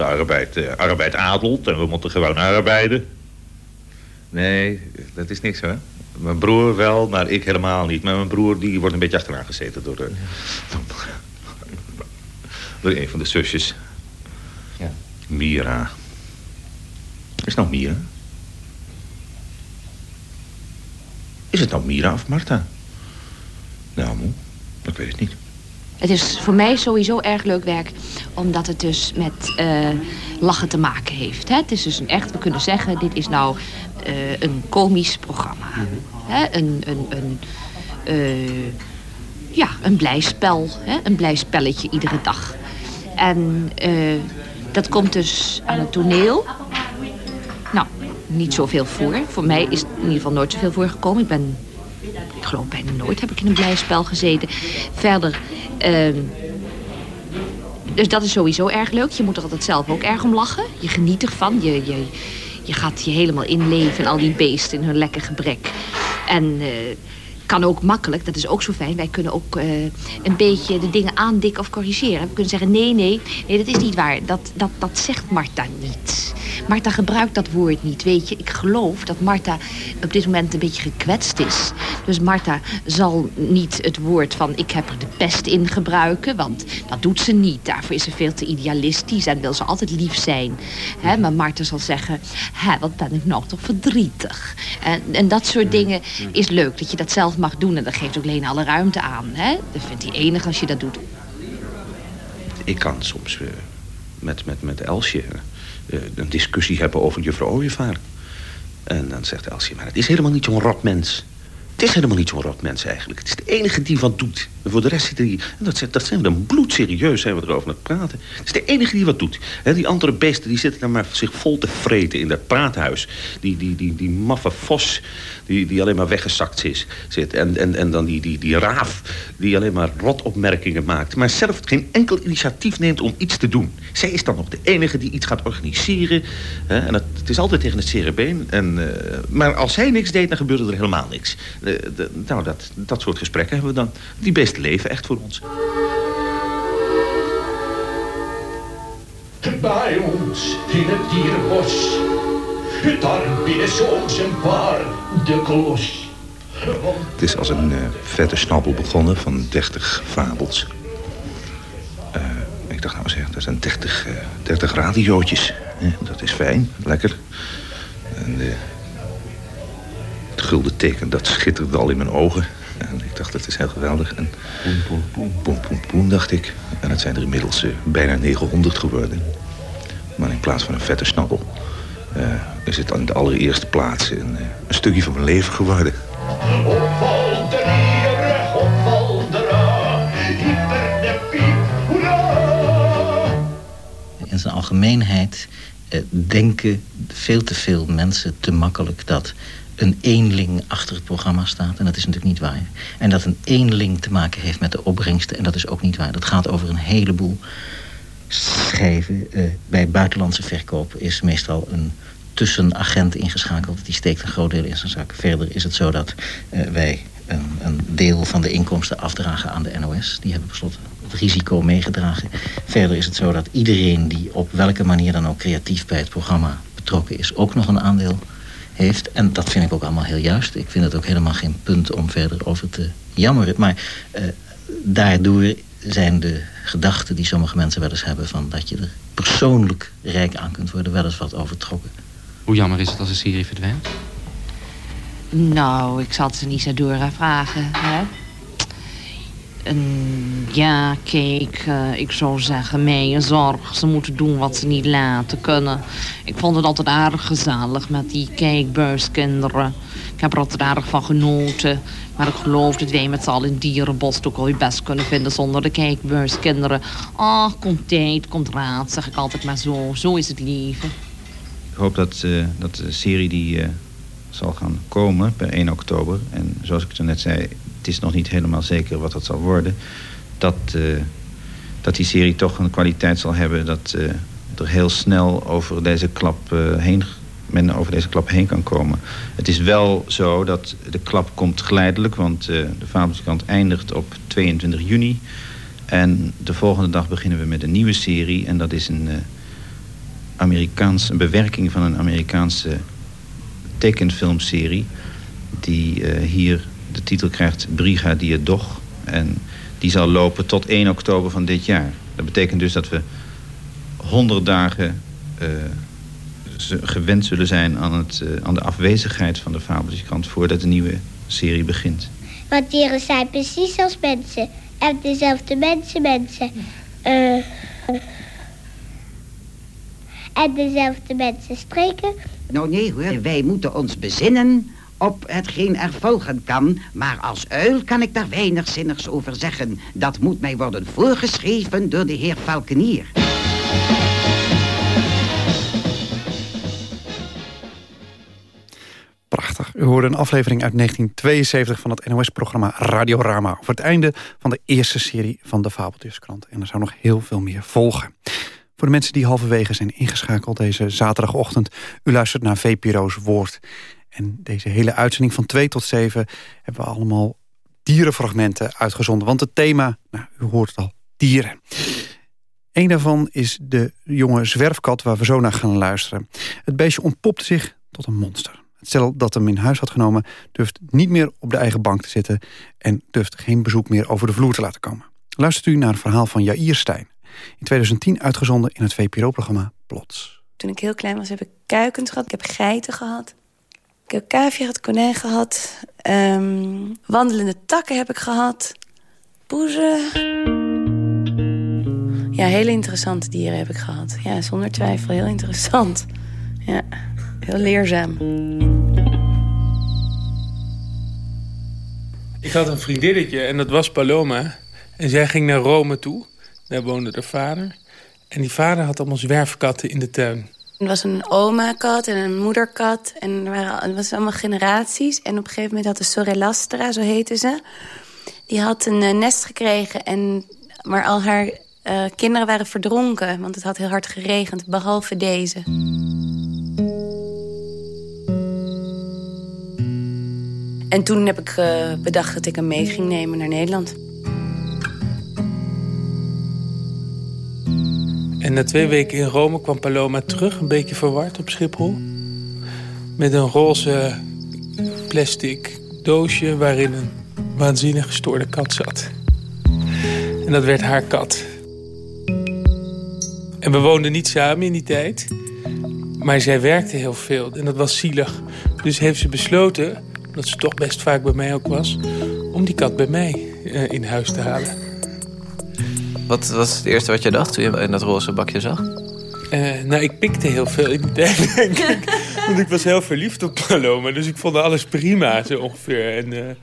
De arbeid, uh, arbeid adelt en we moeten gewoon arbeiden. Nee, dat is niks hoor. Mijn broer wel, maar ik helemaal niet. Maar mijn broer die wordt een beetje achteraan gezeten door, de, door een van de zusjes. Ja. Mira. Is het nou Mira? Is het nou Mira of Marta? Nou, moe, ik weet het niet. Het is voor mij sowieso erg leuk werk, omdat het dus met uh, lachen te maken heeft. Hè? Het is dus een echt, we kunnen zeggen, dit is nou uh, een komisch programma. Hè? Een, een, een, uh, ja, een blij spel, hè? een blij spelletje iedere dag. En dat komt dus aan het toneel. Nou, niet zoveel voor. Voor mij is het in ieder geval nooit zoveel voorgekomen. Ik ben ik geloof bijna nooit heb ik in een blijspel gezeten. Verder, uh, dus dat is sowieso erg leuk. Je moet er altijd zelf ook erg om lachen. Je geniet ervan. Je, je, je gaat je helemaal inleven in al die beesten in hun lekker gebrek. En uh, kan ook makkelijk, dat is ook zo fijn. Wij kunnen ook uh, een beetje de dingen aandikken of corrigeren. We kunnen zeggen, nee, nee, nee, dat is niet waar. Dat, dat, dat zegt Marta niet. Marta gebruikt dat woord niet, weet je. Ik geloof dat Marta op dit moment een beetje gekwetst is. Dus Marta zal niet het woord van ik heb er de pest in gebruiken. Want dat doet ze niet. Daarvoor is ze veel te idealistisch en wil ze altijd lief zijn. Maar Marta zal zeggen, Hè, wat ben ik nou toch verdrietig. En, en dat soort dingen is leuk, dat je dat zelf mag doen. En dat geeft ook Lena alle ruimte aan. Hè? Dat vindt hij enig als je dat doet. Ik kan soms uh, met, met, met Elsje uh, een discussie hebben over juffrouw Ooievaar. En dan zegt Elsje, maar het is helemaal niet zo'n rot mens. Het is helemaal niet zo'n rot mens eigenlijk. Het is de enige die wat doet. En voor de rest zit er hier... En dat, dat zijn we dan bloedserieus zijn we erover aan het praten. Het is de enige die wat doet. Die andere beesten die zitten dan maar zich vol te vreten in dat praathuis. Die, die, die, die maffe vos die, die alleen maar weggezakt is, zit. En, en, en dan die, die, die raaf die alleen maar rotopmerkingen maakt. Maar zelf geen enkel initiatief neemt om iets te doen. Zij is dan nog de enige die iets gaat organiseren. En het, is altijd tegen het cerebeen. En, uh, maar als zij niks deed, dan gebeurde er helemaal niks. De, nou, dat, dat soort gesprekken hebben we dan. Die beesten leven echt voor ons. Bij ons in het dierenbos daar binnen soms een paar de klos. Het is als een uh, vette snabbel begonnen van 30 fabels. Uh, ik dacht nou zeg, dat zijn 30, uh, 30 radiootjes. Ja, dat is fijn, lekker. En gulden teken, dat schitterde al in mijn ogen. En ik dacht, dat is heel geweldig. En poem, poem, poem, dacht ik. En het zijn er inmiddels bijna 900 geworden. Maar in plaats van een vette snabbel uh, is het aan de allereerste plaats een, uh, een stukje van mijn leven geworden. In zijn algemeenheid uh, denken veel te veel mensen te makkelijk dat een eenling achter het programma staat. En dat is natuurlijk niet waar. En dat een eenling te maken heeft met de opbrengsten. En dat is ook niet waar. Dat gaat over een heleboel schrijven. Uh, bij buitenlandse verkoop is meestal een tussenagent ingeschakeld. Die steekt een groot deel in zijn zak. Verder is het zo dat uh, wij een, een, deel van de inkomsten afdragen aan de NOS. Die hebben besloten het risico meegedragen. Verder is het zo dat iedereen die op welke manier dan ook creatief bij het programma betrokken is... ook nog een aandeel heeft. En dat vind ik ook allemaal heel juist. Ik vind het ook helemaal geen punt om verder over te jammeren. Maar uh, daardoor zijn de gedachten die sommige mensen wel eens hebben... van dat je er persoonlijk rijk aan kunt worden... wel eens wat overtrokken. Hoe jammer is het als een serie verdwijnt? Nou, ik zal het niet zo door vragen. Hè? En, ja, kijk, uh, ik zou zeggen, mee zorg. Ze moeten doen wat ze niet laten kunnen. Ik vond het altijd aardig gezellig met die kijkbuiskinderen. Ik heb er altijd aardig van genoten. Maar ik geloof dat wij met z'n allen in dierenbos ook wel je best kunnen vinden zonder de kijkbuiskinderen. Ach, komt tijd, komt raad, zeg ik altijd maar zo. Zo is het leven. Ik hoop dat, uh, dat de serie die uh, zal gaan komen per 1 oktober. En zoals ik zo net zei, is nog niet helemaal zeker wat dat zal worden. Dat, uh, dat die serie toch een kwaliteit zal hebben dat er heel snel over deze klap heen men over deze klap heen kan komen. Het is wel zo dat de klap komt geleidelijk, want de Fabelskant eindigt op 22 juni. En de volgende dag beginnen we met een nieuwe serie. En dat is een, Amerikaans, een bewerking van een Amerikaanse tekenfilmserie. Die hier de titel krijgt Brigadier Doch. En die zal lopen tot 1 oktober van dit jaar. Dat betekent dus dat we 100 dagen gewend zullen zijn aan, het, uh, aan de afwezigheid van de Fabeltjeskrant voordat de nieuwe serie begint. Want dieren zijn precies als mensen. En dezelfde mensen, mensen. Uh, en dezelfde mensen spreken. Nou nee hoor, wij moeten ons bezinnen op hetgeen er volgen kan. Maar als uil kan ik daar weinig zinnigs over zeggen. Dat moet mij worden voorgeschreven door de heer Valkenier. Prachtig. U hoorde een aflevering uit 1972 van het NOS-programma Radiorama... over het einde van de eerste serie van de Fabeltjeskrant. En er zou nog heel veel meer volgen. Voor de mensen die halverwege zijn ingeschakeld deze zaterdagochtend... u luistert naar VPRO's Woord. En deze hele uitzending van 2 tot 7 hebben we allemaal dierenfragmenten uitgezonden. Want het thema, nou, u hoort het al, dieren. Eén daarvan is de jonge zwerfkat waar we zo naar gaan luisteren. Het beestje ontpopte zich tot een monster. Het stel dat hem in huis had genomen durft niet meer op de eigen bank te zitten... en durft geen bezoek meer over de vloer te laten komen. Luistert u naar het verhaal van Jair Stijn. In 2010 uitgezonden in het VPRO-programma Plots. Toen ik heel klein was heb ik kuikens gehad, ik heb geiten gehad. Ik heb kaafje gehad, konijn gehad. Ehm, wandelende takken heb ik gehad. Poezen. Ja, hele interessante dieren heb ik gehad. Ja, zonder twijfel, heel interessant. Ja, heel leerzaam. Ik had een vriendinnetje en dat was Paloma. En zij ging naar Rome toe. Daar woonde haar vader. En die vader had allemaal zwerfkatten in de tuin. Er was een oma-kat en een moederkat. En er waren het was allemaal generaties. En op een gegeven moment had de Sorelastra, zo heette ze... die had een eh, nest gekregen. En, maar al haar eh, kinderen waren verdronken. Want het had heel hard geregend, behalve deze. En toen heb ik eh, bedacht dat ik hem mee ging nemen naar Nederland. En na twee weken in Rome kwam Paloma terug, een beetje verward op Schiphol. Met een roze plastic doosje waarin een waanzinnig gestoorde kat zat. En dat werd haar kat. En we woonden niet samen in die tijd. Maar zij werkte heel veel en dat was zielig. Dus heeft ze besloten, dat ze toch best vaak bij mij ook was... om die kat bij mij eh, in huis te halen. Wat was het eerste wat je dacht toen je in dat roze bakje zag? Eh, nou, ik pikte heel veel in die tijd, denk ik. Want ik was heel verliefd op Paloma. Dus ik vond alles prima, zo ongeveer. En, eh,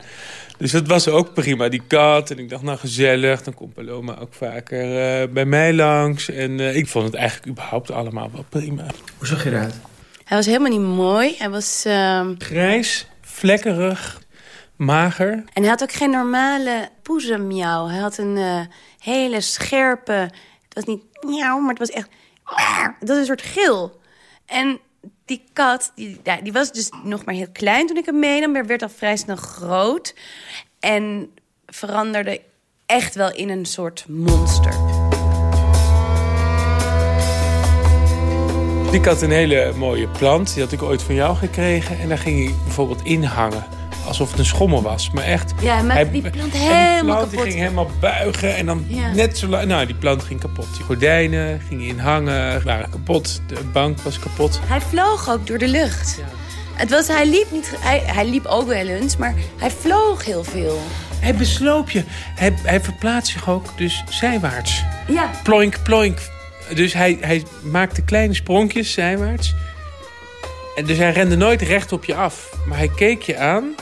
dus dat was ook prima, die kat. En ik dacht, nou gezellig. Dan komt Paloma ook vaker eh, bij mij langs. En ik vond het eigenlijk überhaupt allemaal wel prima. Hoe zag je eruit? Hij was helemaal niet mooi. Hij was... ehm, Grijs, vlekkerig, mager. En hij had ook geen normale poezemmiauw. Hij had een eh, hele scherpe... Het was niet miauw, maar het was echt... Het was een soort gil. En die kat, die, ja, die was dus nog maar heel klein toen ik hem meenam... maar werd al vrij snel groot. En veranderde echt wel in een soort monster. Ik had een hele mooie plant. Die had ik ooit van jou gekregen. En daar ging hij bijvoorbeeld in hangen. Alsof het een schommel was. Maar echt... Ja, maar hij- die plant helemaal die plant die kapot. ging helemaal buigen. En dan Ja. net zo lang... Nou, die plant ging kapot. Die gordijnen gingen in hangen. Waren kapot. De bank was kapot. Hij vloog ook door de lucht. Het was, hij, liep niet, hij, hij liep ook wel eens, maar hij vloog heel veel. Hij besloop je. Hij, hij verplaatst zich ook dus zijwaarts. Ja. Ploink, ploink. Dus hij, hij maakte kleine sprongjes zijwaarts. En dus hij rende nooit recht op je af. Maar hij keek je aan.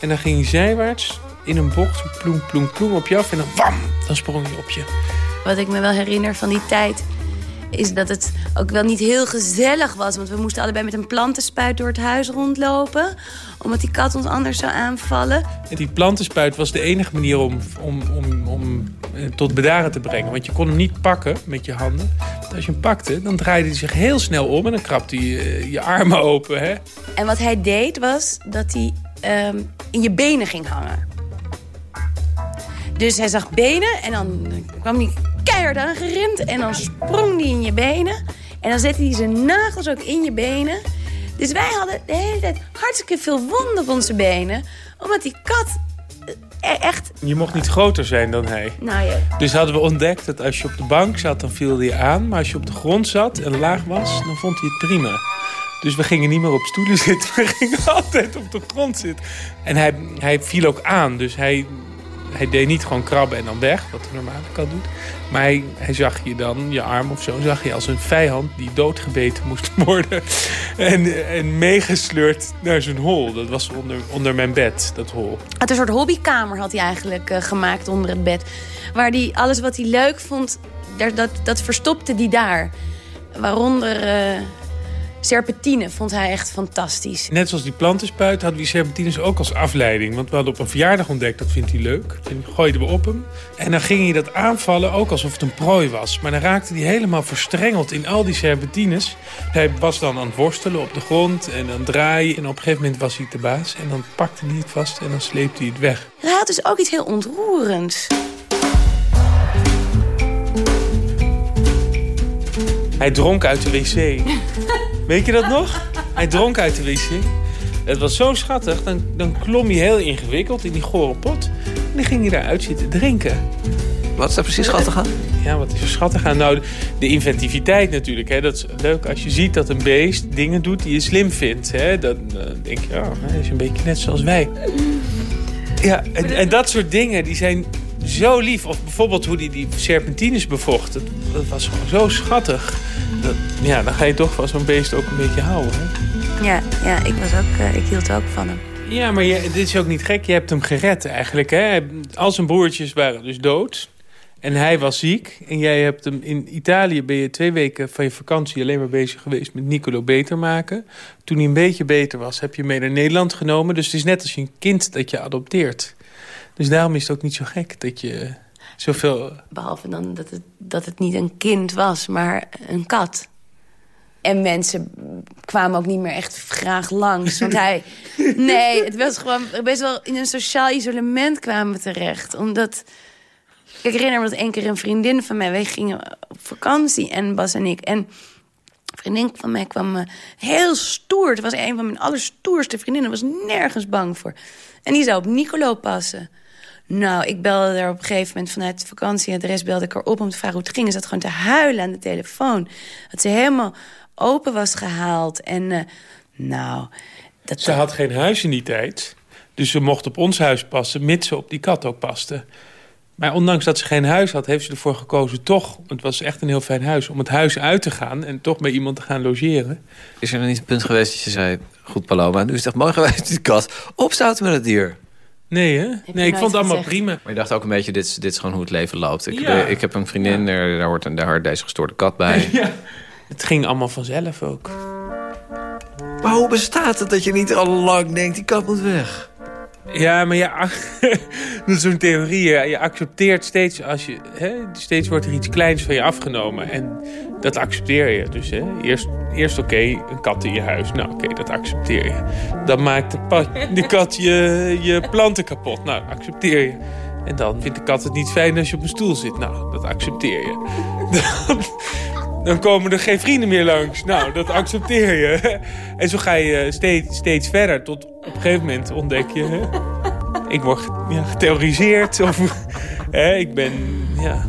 En dan ging hij zijwaarts in een bocht. Ploem, ploem, ploem op je af. En dan wam, dan sprong hij op je. Wat ik me wel herinner van die tijd... is dat het ook wel niet heel gezellig was. Want we moesten allebei met een plantenspuit door het huis rondlopen. Omdat die kat ons anders zou aanvallen. En die plantenspuit was de enige manier om, om, om, om eh, tot bedaren te brengen. Want je kon hem niet pakken met je handen. Want als je hem pakte, dan draaide hij zich heel snel om... en dan krabde hij eh, je armen open, hè. En wat hij deed was dat hij ehm, in je benen ging hangen. Dus hij zag benen en dan kwam hij keihard aangerend. En dan sprong hij in je benen. En dan zette hij zijn nagels ook in je benen. Dus wij hadden de hele tijd hartstikke veel wonden op onze benen. Omdat die kat eh, echt... Je mocht niet groter zijn dan hij. Nou ja, Dus hadden we ontdekt dat als je op de bank zat, dan viel hij aan. Maar als je op de grond zat en laag was, dan vond hij het prima. Dus we gingen niet meer op stoelen zitten. We gingen altijd op de grond zitten. En hij, hij viel ook aan. Dus hij, hij deed niet gewoon krabben en dan weg. Wat een normale kat doet. Maar hij, hij zag je dan, je arm of zo, zag je als een vijand die doodgebeten moest worden. En, en meegesleurd naar zijn hol. Dat was onder, onder mijn bed, dat hol. had een soort hobbykamer had hij eigenlijk eh, gemaakt onder het bed. Waar hij alles wat hij leuk vond, daar, dat, dat verstopte hij daar. Waaronder eh, serpentine vond hij echt fantastisch. Net zoals die plantenspuit hadden we die serpentines ook als afleiding. Want we hadden op een verjaardag ontdekt, dat vindt hij leuk. En gooiden we op hem. En dan ging hij dat aanvallen ook alsof het een prooi was. Maar dan raakte hij helemaal verstrengeld in al die serpentines. Hij was dan aan het worstelen op de grond en dan draaien. En op een gegeven moment was hij de baas. En dan pakte hij het vast en dan sleepte hij het weg. Hij had dus ook iets heel ontroerends. Hij dronk uit de wc. Weet je dat nog? Hij dronk uit de wc. Het was zo schattig. Dan, dan klom hij heel ingewikkeld in die gore pot. En dan ging hij daaruit zitten drinken. Wat is daar precies schattig aan? Ja, wat is er schattig aan? Nou, de inventiviteit natuurlijk. Hè. Dat is leuk als je ziet dat een beest dingen doet die je slim vindt. Hè. Dan eh, denk je, oh, hij is een beetje net zoals wij. Ja, en, en dat soort dingen, die zijn zo lief. Of bijvoorbeeld hoe hij die serpentines bevocht. Dat, dat was gewoon zo schattig. Ja, dan ga je toch van zo'n beest ook een beetje houden. Hè? Ja, ja ik, was ook, eh, ik hield ook van hem. Ja, maar je, dit is ook niet gek. Je hebt hem gered eigenlijk. Hè? Al zijn broertjes waren dus dood. En hij was ziek. En jij hebt hem in Italië ben je twee weken van je vakantie alleen maar bezig geweest met Nicolo beter maken. Toen hij een beetje beter was, heb je hem mee naar Nederland genomen. Dus het is net als je een kind dat je adopteert. Dus daarom is het ook niet zo gek dat je zoveel... Behalve dan dat het, dat het niet een kind was, maar een kat. En mensen kwamen ook niet meer echt graag langs. Want hij... Nee, het was gewoon best wel in een sociaal isolement kwamen we terecht. Omdat... Ik herinner me dat één keer een vriendin van mij... Wij gingen op vakantie, en Bas en ik. En een vriendin van mij kwam eh, heel stoer. Het was een van mijn allerstoerste vriendinnen. was nergens bang voor. En die zou op Nicolo passen. Nou, ik belde er op een gegeven moment vanuit de vakantieadres... belde ik haar op om te vragen hoe het ging. Ze zat gewoon te huilen aan de telefoon. Dat ze helemaal open was gehaald. En uh, nou... Dat ze had geen huis in die tijd. Dus ze mocht op ons huis passen, mits ze op die kat ook paste. Maar ondanks dat ze geen huis had, heeft ze ervoor gekozen toch... het was echt een heel fijn huis, om het huis uit te gaan... en toch bij iemand te gaan logeren. Is er nog niet een punt geweest dat je zei... goed Paloma, nu is het echt mooi geweest, die kat. Opzouten met het dier. Nee, hè? Nee, ik vond het allemaal gezegd? prima. Maar je dacht ook een beetje, dit is, dit is gewoon hoe het leven loopt. Ik, Ja. ik heb een vriendin, daar, daar hoort een, daar hoort deze gestoorde kat bij. Ja. Het ging allemaal vanzelf ook. Maar hoe bestaat het dat je niet al lang denkt, die kat moet weg? Ja, maar ja, dat is zo'n theorie. Je accepteert steeds als je. Hè, steeds wordt er iets kleins van je afgenomen. En dat accepteer je. Dus hè, eerst, eerst oké, een kat in je huis. Nou, oké, dat accepteer je. Dan maakt de kat je, je planten kapot. Nou, accepteer je. En dan vindt de kat het niet fijn als je op een stoel zit. Nou, dat accepteer je. Dan, dan komen er geen vrienden meer langs. Nou, dat accepteer je. En zo ga je steeds, steeds verder. Tot op een gegeven moment ontdek je... hè, Ik word ja, getheoriseerd. Of hè, ik ben... Ja.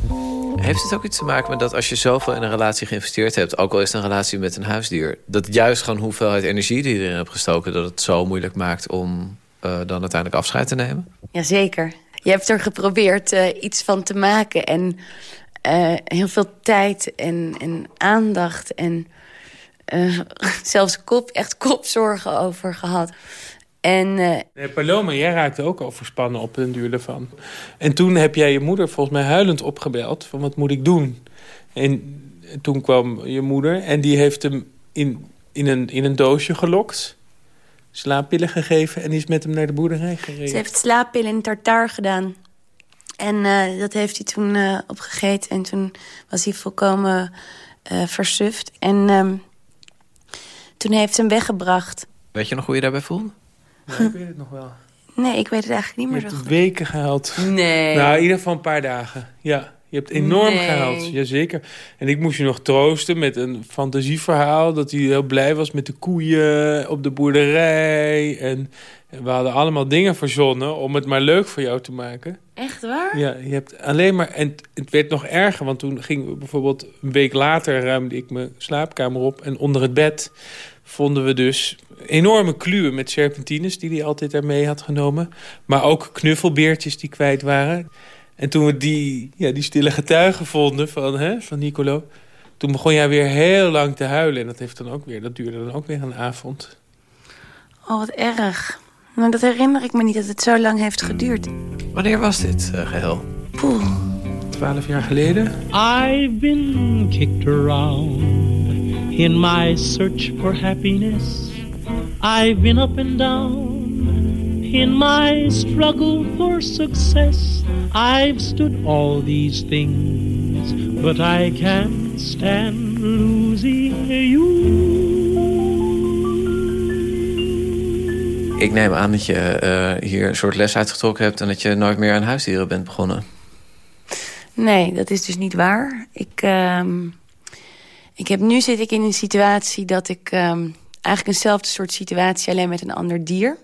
Heeft het ook iets te maken met dat als je zoveel in een relatie geïnvesteerd hebt... ook al is het een relatie met een huisdier... dat juist gewoon hoeveelheid energie die je erin hebt gestoken... dat het zo moeilijk maakt om eh, dan uiteindelijk afscheid te nemen? Jazeker. Je hebt er geprobeerd eh, iets van te maken. En eh, heel veel tijd en, en aandacht. En eh, zelfs kop, echt kopzorgen over gehad. En eh, Nee, Paloma, jij raakte ook overspannen op den duur ervan. En toen heb jij je moeder volgens mij huilend opgebeld... van wat moet ik doen? En toen kwam je moeder en die heeft hem in, in, een, in een doosje gelokt... slaappillen gegeven en is met hem naar de boerderij gereden. ze heeft slaappillen in tartaar gedaan. En eh, dat heeft hij toen eh, opgegeten. En toen was hij volkomen eh versuft. En ehm, toen heeft ze hem weggebracht. Weet je nog hoe je daarbij voelde? Ja, ik weet het nog wel. Nee, ik weet het eigenlijk niet Je meer zo goed. weken gehaald. Nee. Nou, in ieder geval een paar dagen. Ja, je hebt enorm Nee. gehaald. Jazeker. En ik moest je nog troosten met een fantasieverhaal... dat hij heel blij was met de koeien op de boerderij. En, en we hadden allemaal dingen verzonnen om het maar leuk voor jou te maken. Echt waar? Ja, je hebt alleen maar... En het- werd nog erger, want toen ging we bijvoorbeeld... een week later ruimde ik mijn slaapkamer op... en onder het bed vonden we dus enorme kluwen met serpentines... die hij altijd daarmee had genomen. Maar ook knuffelbeertjes die kwijt waren. En toen we die, ja, die stille getuigen vonden van, hè, van Nicolo... toen begon jij weer heel lang te huilen. En dat, heeft dan ook weer, dat duurde dan ook weer een avond. Oh, wat erg. Nou, dat herinner ik me niet dat het zo lang heeft geduurd. Wanneer was dit eh, geheel? Poeh. Twaalf jaar geleden? I've been kicked around in my search for happiness. I've been up and down in my struggle for success. I've stood all these things, but I can't stand losing you. Ik neem aan dat je eh, hier een soort les uitgetrokken hebt... en dat je nooit meer aan huisdieren bent begonnen. Nee, dat is dus niet waar. Ik, ehm, Ik heb nu zit ik in een situatie dat ik ehm, eigenlijk eenzelfde soort situatie, alleen met een ander dier.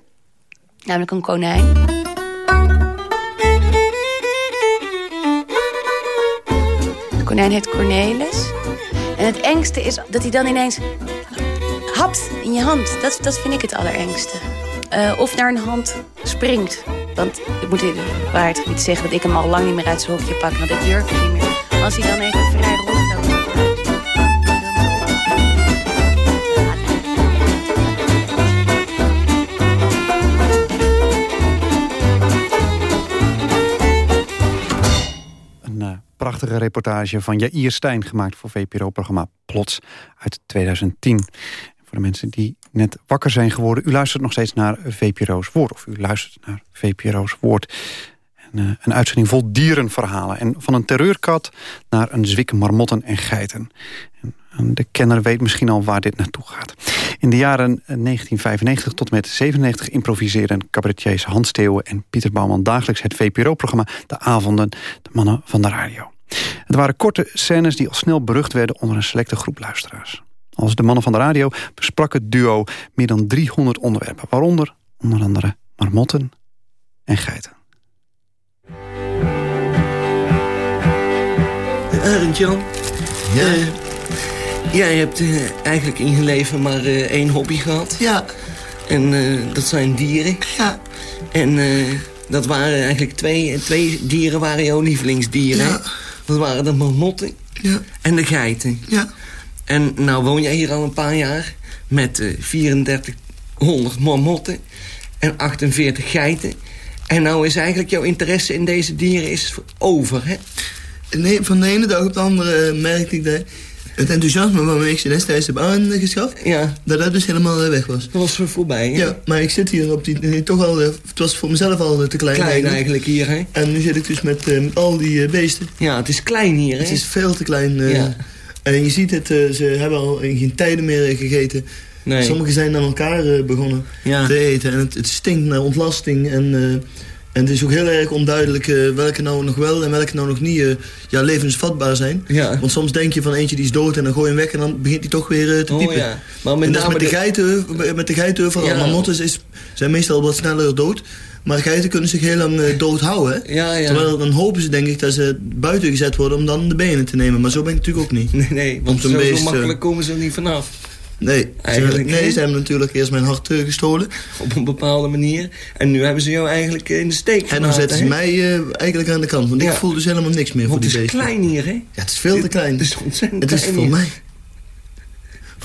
Namelijk een konijn. De konijn heet Cornelis. En het engste is dat hij dan ineens hapt in je hand. Dat, dat vind ik het allerengste. Eh, of naar een hand springt. Want ik moet in waarheid niet zeggen dat ik hem al lang niet meer uit zijn hokje pak. Want ik durf het niet meer. Als hij dan even vrij rondloopt. Eh, prachtige reportage van Jair Stijn... gemaakt voor VPRO-programma Plots uit 2010. Mensen die net wakker zijn geworden... u luistert nog steeds naar VPRO's Woord. Of u luistert naar VPRO's Woord. En, eh, een uitzending vol dierenverhalen. En van een terreurkat naar een zwik marmotten en geiten. En, de kenner weet misschien al waar dit naartoe gaat. In de jaren 1995 tot en met 97 improviseren cabaretiers Hans en Pieter Bouwman dagelijks het VPRO-programma De Avonden, de mannen van de radio. Het waren korte scènes die al snel berucht werden onder een selecte groep luisteraars. Als de mannen van de radio besprak het duo meer dan 300 onderwerpen, waaronder onder andere marmotten en geiten. Arend Jan, ja? jij hebt eh, eigenlijk in je leven maar eh, één hobby gehad. Ja. En eh, dat zijn dieren. Ja. En dat waren eigenlijk twee, twee dieren waren jouw lievelingsdieren. Ja. Dat waren de marmotten ja. en de geiten. Ja. En nou woon jij hier al een paar jaar met 3400 marmotten en 48 geiten. En nou is eigenlijk jouw interesse in deze dieren is over, hè? Nee, van de ene dag op de andere merkte ik dat het enthousiasme waarmee ik ze destijds heb aangeschaft, ja. dat dat dus helemaal weg was. Dat was voorbij, hè? Ja, maar ik zit hier op die, toch al, het was voor mezelf al te klein, klein eigenlijk. eigenlijk hier, hè? En nu zit ik dus met, uh, al die uh, beesten. Ja, het is klein hier, hè? Het is veel te klein. Uh, ja. En je ziet het, ze hebben al geen tijden meer gegeten. Nee. Sommigen zijn aan elkaar begonnen ja. te eten. En het, het, stinkt naar ontlasting en... En het is ook heel erg onduidelijk uh, welke nou nog wel en welke nou nog niet uh, ja, levensvatbaar zijn. Ja. Want soms denk je van eentje die is dood en dan gooi je hem weg en dan begint hij toch weer te piepen. Oh, ja. maar met, en dat met, de geiten, met de geiten vooral. Ja. Mammotten is, zijn meestal wat sneller dood. Maar geiten kunnen zich heel lang dood houden. Ja, ja. Terwijl dan hopen ze denk ik dat ze buiten gezet worden om dan de benen te nemen. Maar zo ben ik natuurlijk ook niet. Nee, nee want zo, beest, zo makkelijk komen ze er niet vanaf. Nee, eigenlijk, nee, ze hebben natuurlijk eerst mijn hart uh, gestolen. Op een bepaalde manier. En nu hebben ze jou eigenlijk in de steek En dan zetten ze mij uh, eigenlijk aan de kant. Want ik voel dus helemaal niks meer voor die beesten. het is klein hier, hè? Ja, het is veel te klein. Het is ontzettend Het is klein voor hier. mij.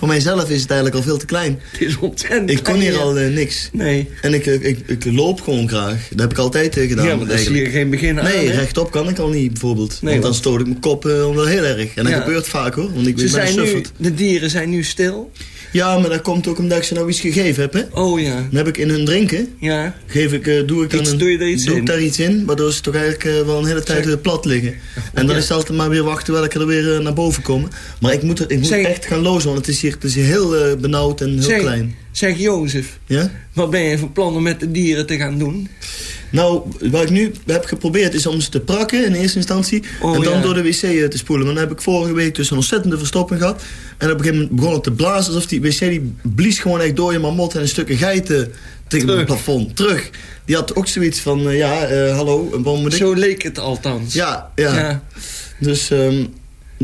Voor mijzelf is het eigenlijk al veel te klein. Het is ontzettend Ik kon hier al uh, niks. Nee. En ik, ik, ik, loop gewoon graag. Dat heb ik altijd uh, gedaan. Ja, maar daar zie je geen begin aan, Nee, hè? rechtop kan ik al niet bijvoorbeeld. Nee, want dan stoot ik mijn kop wel heel erg. En dat Ja. gebeurt vaak hoor. Want ik Ze ben zijn nu, de dieren zijn nu stil. Ja, maar dat komt ook omdat ik ze nou iets gegeven heb, hè? Oh ja. Dan heb ik in hun drinken, Ja. geef ik, eh, doe ik dan Iets- een, doe je er iets doe in? ik daar iets in, waardoor ze toch eigenlijk eh, wel een hele tijd weer plat liggen. En dan Ja. is het altijd maar weer wachten terwijl ik er weer eh, naar boven kom. Maar ik moet, ik moet Zeg- echt gaan lozen, want het is hier, het is hier heel benauwd en heel Zeg, klein. zeg Jozef, Ja? wat ben je van plan om met de dieren te gaan doen? Nou, wat ik nu heb geprobeerd is om ze te prakken in eerste instantie. Oh, en dan ja. door de wc eh, te spoelen. Maar dan heb ik vorige week dus een ontzettende verstopping gehad. En op een gegeven moment begon het te blazen. Alsof die wc die blies gewoon echt door je mamot en een stukje geiten tegen het plafond. Terug. Die had ook zoiets van, eh, ja, eh, hallo, een moet ik. Zo leek het althans. Ja, ja. Ja. Dus, ehm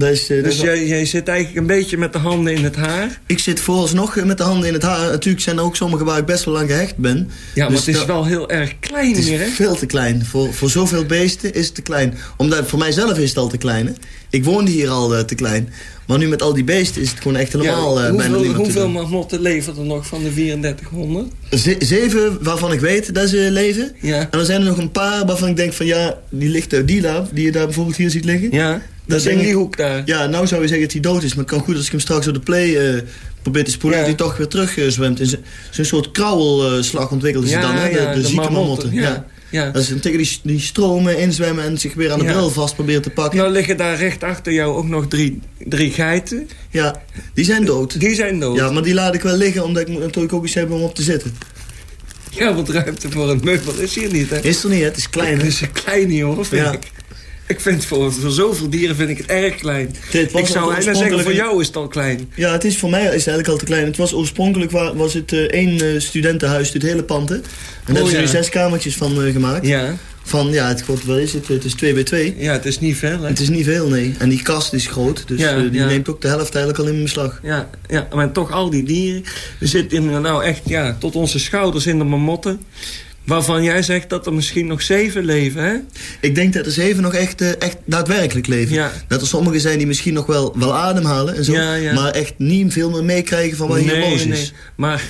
is... eh, Dus wel- jij, jij zit eigenlijk een beetje met de handen in het haar. Ik zit vooralsnog met de handen in het haar. Natuurlijk zijn er ook sommigen waar ik best wel lang gehecht ben. Ja, maar Dus het is wel heel erg klein Het is hier, hè? veel te klein. Voor, voor zoveel beesten is het te klein. Omdat, voor mijzelf is het al te klein. Hè? Ik woonde hier al eh, te klein. Maar nu met al die beesten is het gewoon echt helemaal Ja, eh, bijna hoeveel te hoeveel marmotten leven er nog van de 3400? Ze- zeven waarvan ik weet dat ze leven. Ja. En dan zijn er nog een paar waarvan ik denk van ja, die ligt uit die laaf, die je daar bijvoorbeeld hier ziet liggen. Ja, dat is in die hoek daar. Ja, nou zou je zeggen dat hij dood is. Maar het kan goed als ik hem straks op de play eh, probeer te spoelen... Ja. dat hij toch weer terug eh, zwemt. Zo'n soort krauwelslag ontwikkelen ze Ja, dan, hè? De, de, de zieke mammotten. ja, ja. Dat ze tegen die, die stromen inzwemmen en zich weer aan de Ja. bril vast proberen te pakken. Nou liggen daar recht achter jou ook nog drie, drie geiten. Ja, die zijn dood. Die zijn dood. Ja, maar die laat ik wel liggen omdat ik natuurlijk ook iets hebben om op te zitten. Ja, want ruimte voor een meubel is hier niet, hè? Is er niet, hè? het is klein. Het is een klein hoor, vind Ja. ik. Ik vind voor, voor zoveel dieren vind ik het erg klein. ik zou bijna zeggen, voor jou is het al klein. Ja, het is voor mij is het eigenlijk al te klein. Het was oorspronkelijk was het uh, één uh, studentenhuis, dit hele pand. Hè? En daar hebben ze er zes kamertjes van uh, gemaakt. Ja. Van, ja, het, wat is het? Het is 2 bij 2. Ja, het is niet veel, hè? Het is niet veel, nee. En die kast is groot, dus ja, die neemt ook de helft eigenlijk al in beslag. Ja, ja, maar toch al die dieren. We zitten nou echt ja, tot onze schouders in de mamotten. Waarvan jij zegt dat er misschien nog zeven leven, hè? Ik denk dat er zeven nog echt, uh, echt daadwerkelijk leven. Ja. Dat er sommigen zijn die misschien nog wel, wel ademhalen en zo. Ja, ja. Maar echt niet veel meer meekrijgen van wat hier los is. Nee, maar...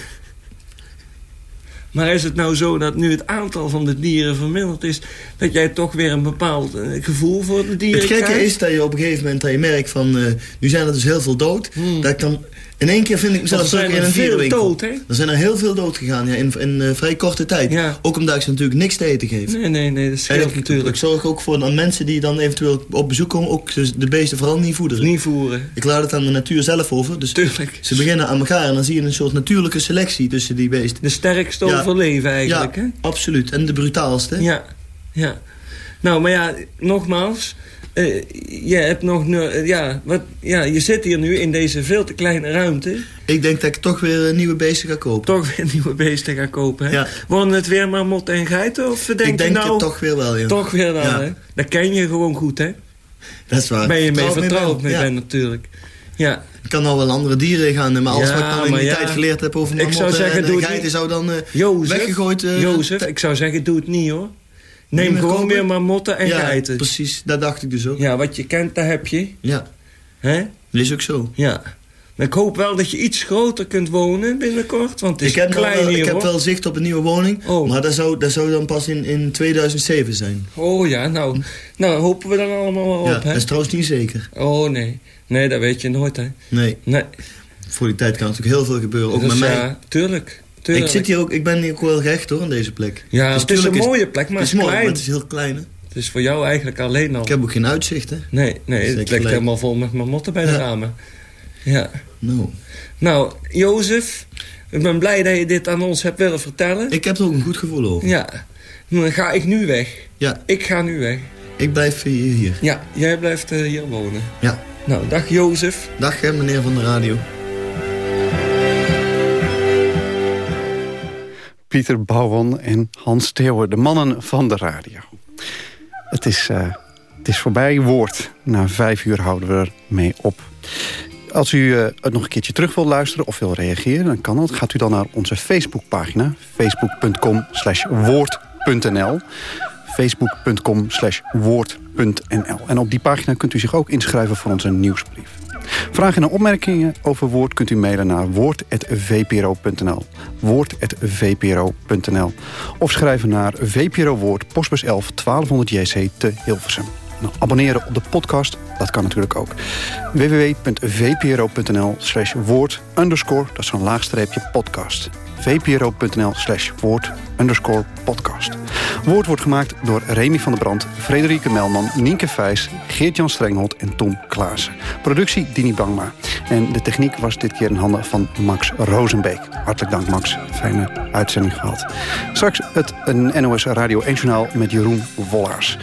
Maar is het nou zo dat nu het aantal van de dieren verminderd is... dat jij toch weer een bepaald uh, gevoel voor de dieren krijgt? Het gekke is dat je op een gegeven moment dat je merkt van... Uh, nu zijn er dus heel veel dood. Hmm. Dat ik dan in één keer vind ik mezelf terug in een dierenwinkel. dood, hè? Er zijn er heel veel dood gegaan, ja, in, in uh, vrij korte tijd. Ja. Ook omdat ik ze natuurlijk niks te eten geef. Nee, nee, nee, dat scheelt natuurlijk. Ik zorg ook voor aan mensen die dan eventueel op bezoek komen... ook de beesten vooral niet voederen. Niet voeren. Ik laat het aan de natuur zelf over. Dus Tuurlijk. Ze beginnen aan elkaar en dan zie je een soort natuurlijke selectie tussen die beesten. De sterkste ja. overleven eigenlijk, ja, hè? absoluut. En de brutaalste. Ja, ja. Nou, maar ja, nogmaals... Uh, je hebt nog... Uh, ja, wat, ja, je zit hier nu in deze veel te kleine ruimte. Ik denk dat ik toch weer nieuwe beesten ga kopen. Toch weer nieuwe beesten ga kopen, hè? Ja. Worden het weer maar mot en geiten? Of denk ik denk nou, het toch weer wel, ja. Toch weer wel, ja. hè? Dat ken je gewoon goed, hè? Dat is waar. Ben je mee vertrouwd mee, ja. natuurlijk. Ja. Ik kan al wel andere dieren gaan, maar alles wat ik nou in die ja, tijd geleerd heb over ik zou zeggen, en, en geiten... zou dan uh, Jozef, weggegooid... Uh, Jozef, ik zou zeggen, doe het niet, hoor. Neem gewoon weer maar motten en ja, geiten. precies. Dat dacht ik dus ook. Ja, wat je kent, dat heb je. Ja. Hè? Dat is ook zo. Ja. Maar ik hoop wel dat je iets groter kunt wonen binnenkort, want het is ik heb klein wel, hier, Ik heb wel zicht op een nieuwe woning, oh. maar dat zou, dat zou dan pas in, in 2007 zijn. Oh ja, nou, nou hopen we dan allemaal wel op, hè? dat is trouwens niet zeker. Oh nee, nee, dat weet je nooit, hè? Nee. nee. Voor die tijd kan natuurlijk heel veel gebeuren, ook dus, met mij. Ja, tuurlijk. Tuurlijk. Ik, zit hier ook, ik ben hier ook wel recht hoor, aan deze plek. Ja, dus het is een mooie plek, maar het is, mooi, maar het is heel klein hè? Het is voor jou eigenlijk alleen al. Ik heb ook geen uitzicht hè? Nee, nee het ligt helemaal vol met marmotten bij de ja. ramen. Ja. Nou. Nou, Jozef, ik ben blij dat je dit aan ons hebt willen vertellen. Ik heb er ook een goed gevoel over. Ja. Dan ga ik nu weg. Ja. Ik ga nu weg. Ik blijf hier. Ja, jij blijft uh, hier wonen. Ja. Nou, dag Jozef. Dag meneer van de radio. Pieter Bouwon en Hans Theeuwen, de mannen van de radio. Het is, uh, het is voorbij, woord. Na vijf uur houden we er mee op. Als u uh, het nog een keertje terug wilt luisteren of wil reageren... dan kan dat. Gaat u dan naar onze Facebookpagina. facebook.com woord.nl facebook.com woord.nl En op die pagina kunt u zich ook inschrijven voor onze nieuwsbrief. Vragen en opmerkingen over Woord kunt u mailen naar woord.vpro.nl. Woord.vpro.nl. Of schrijven naar VPRO Woord, postbus 11 1200 JC te Hilversum. Nou, abonneren op de podcast, dat kan natuurlijk ook. www.vpro.nl slash woord underscore, dat is zo'n laagstreepje podcast vpro.nl slash woord underscore podcast. Woord wordt gemaakt door Remy van der Brand, Frederike Melman, Nienke Vijs, Geert-Jan Strenghold en Tom Klaassen. Productie Dini Bangma. En de techniek was dit keer in handen van Max Rozenbeek. Hartelijk dank Max, fijne uitzending gehad. Straks het NOS Radio 1 Journaal met Jeroen Wollaars.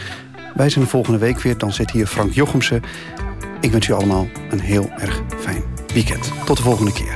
Wij zijn de volgende week weer, dan zit hier Frank Jochemsen. Ik wens u allemaal een heel erg fijn weekend. Tot de volgende keer.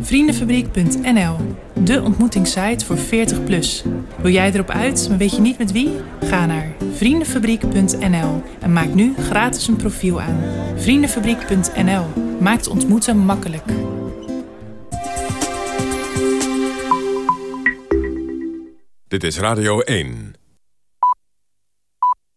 Vriendenfabriek.nl, de ontmoetingssite voor 40 plus. Wil jij erop uit, maar weet je niet met wie? Ga naar vriendenfabriek.nl en maak nu gratis een profiel aan. Vriendenfabriek.nl maakt ontmoeten makkelijk. Dit is Radio 1.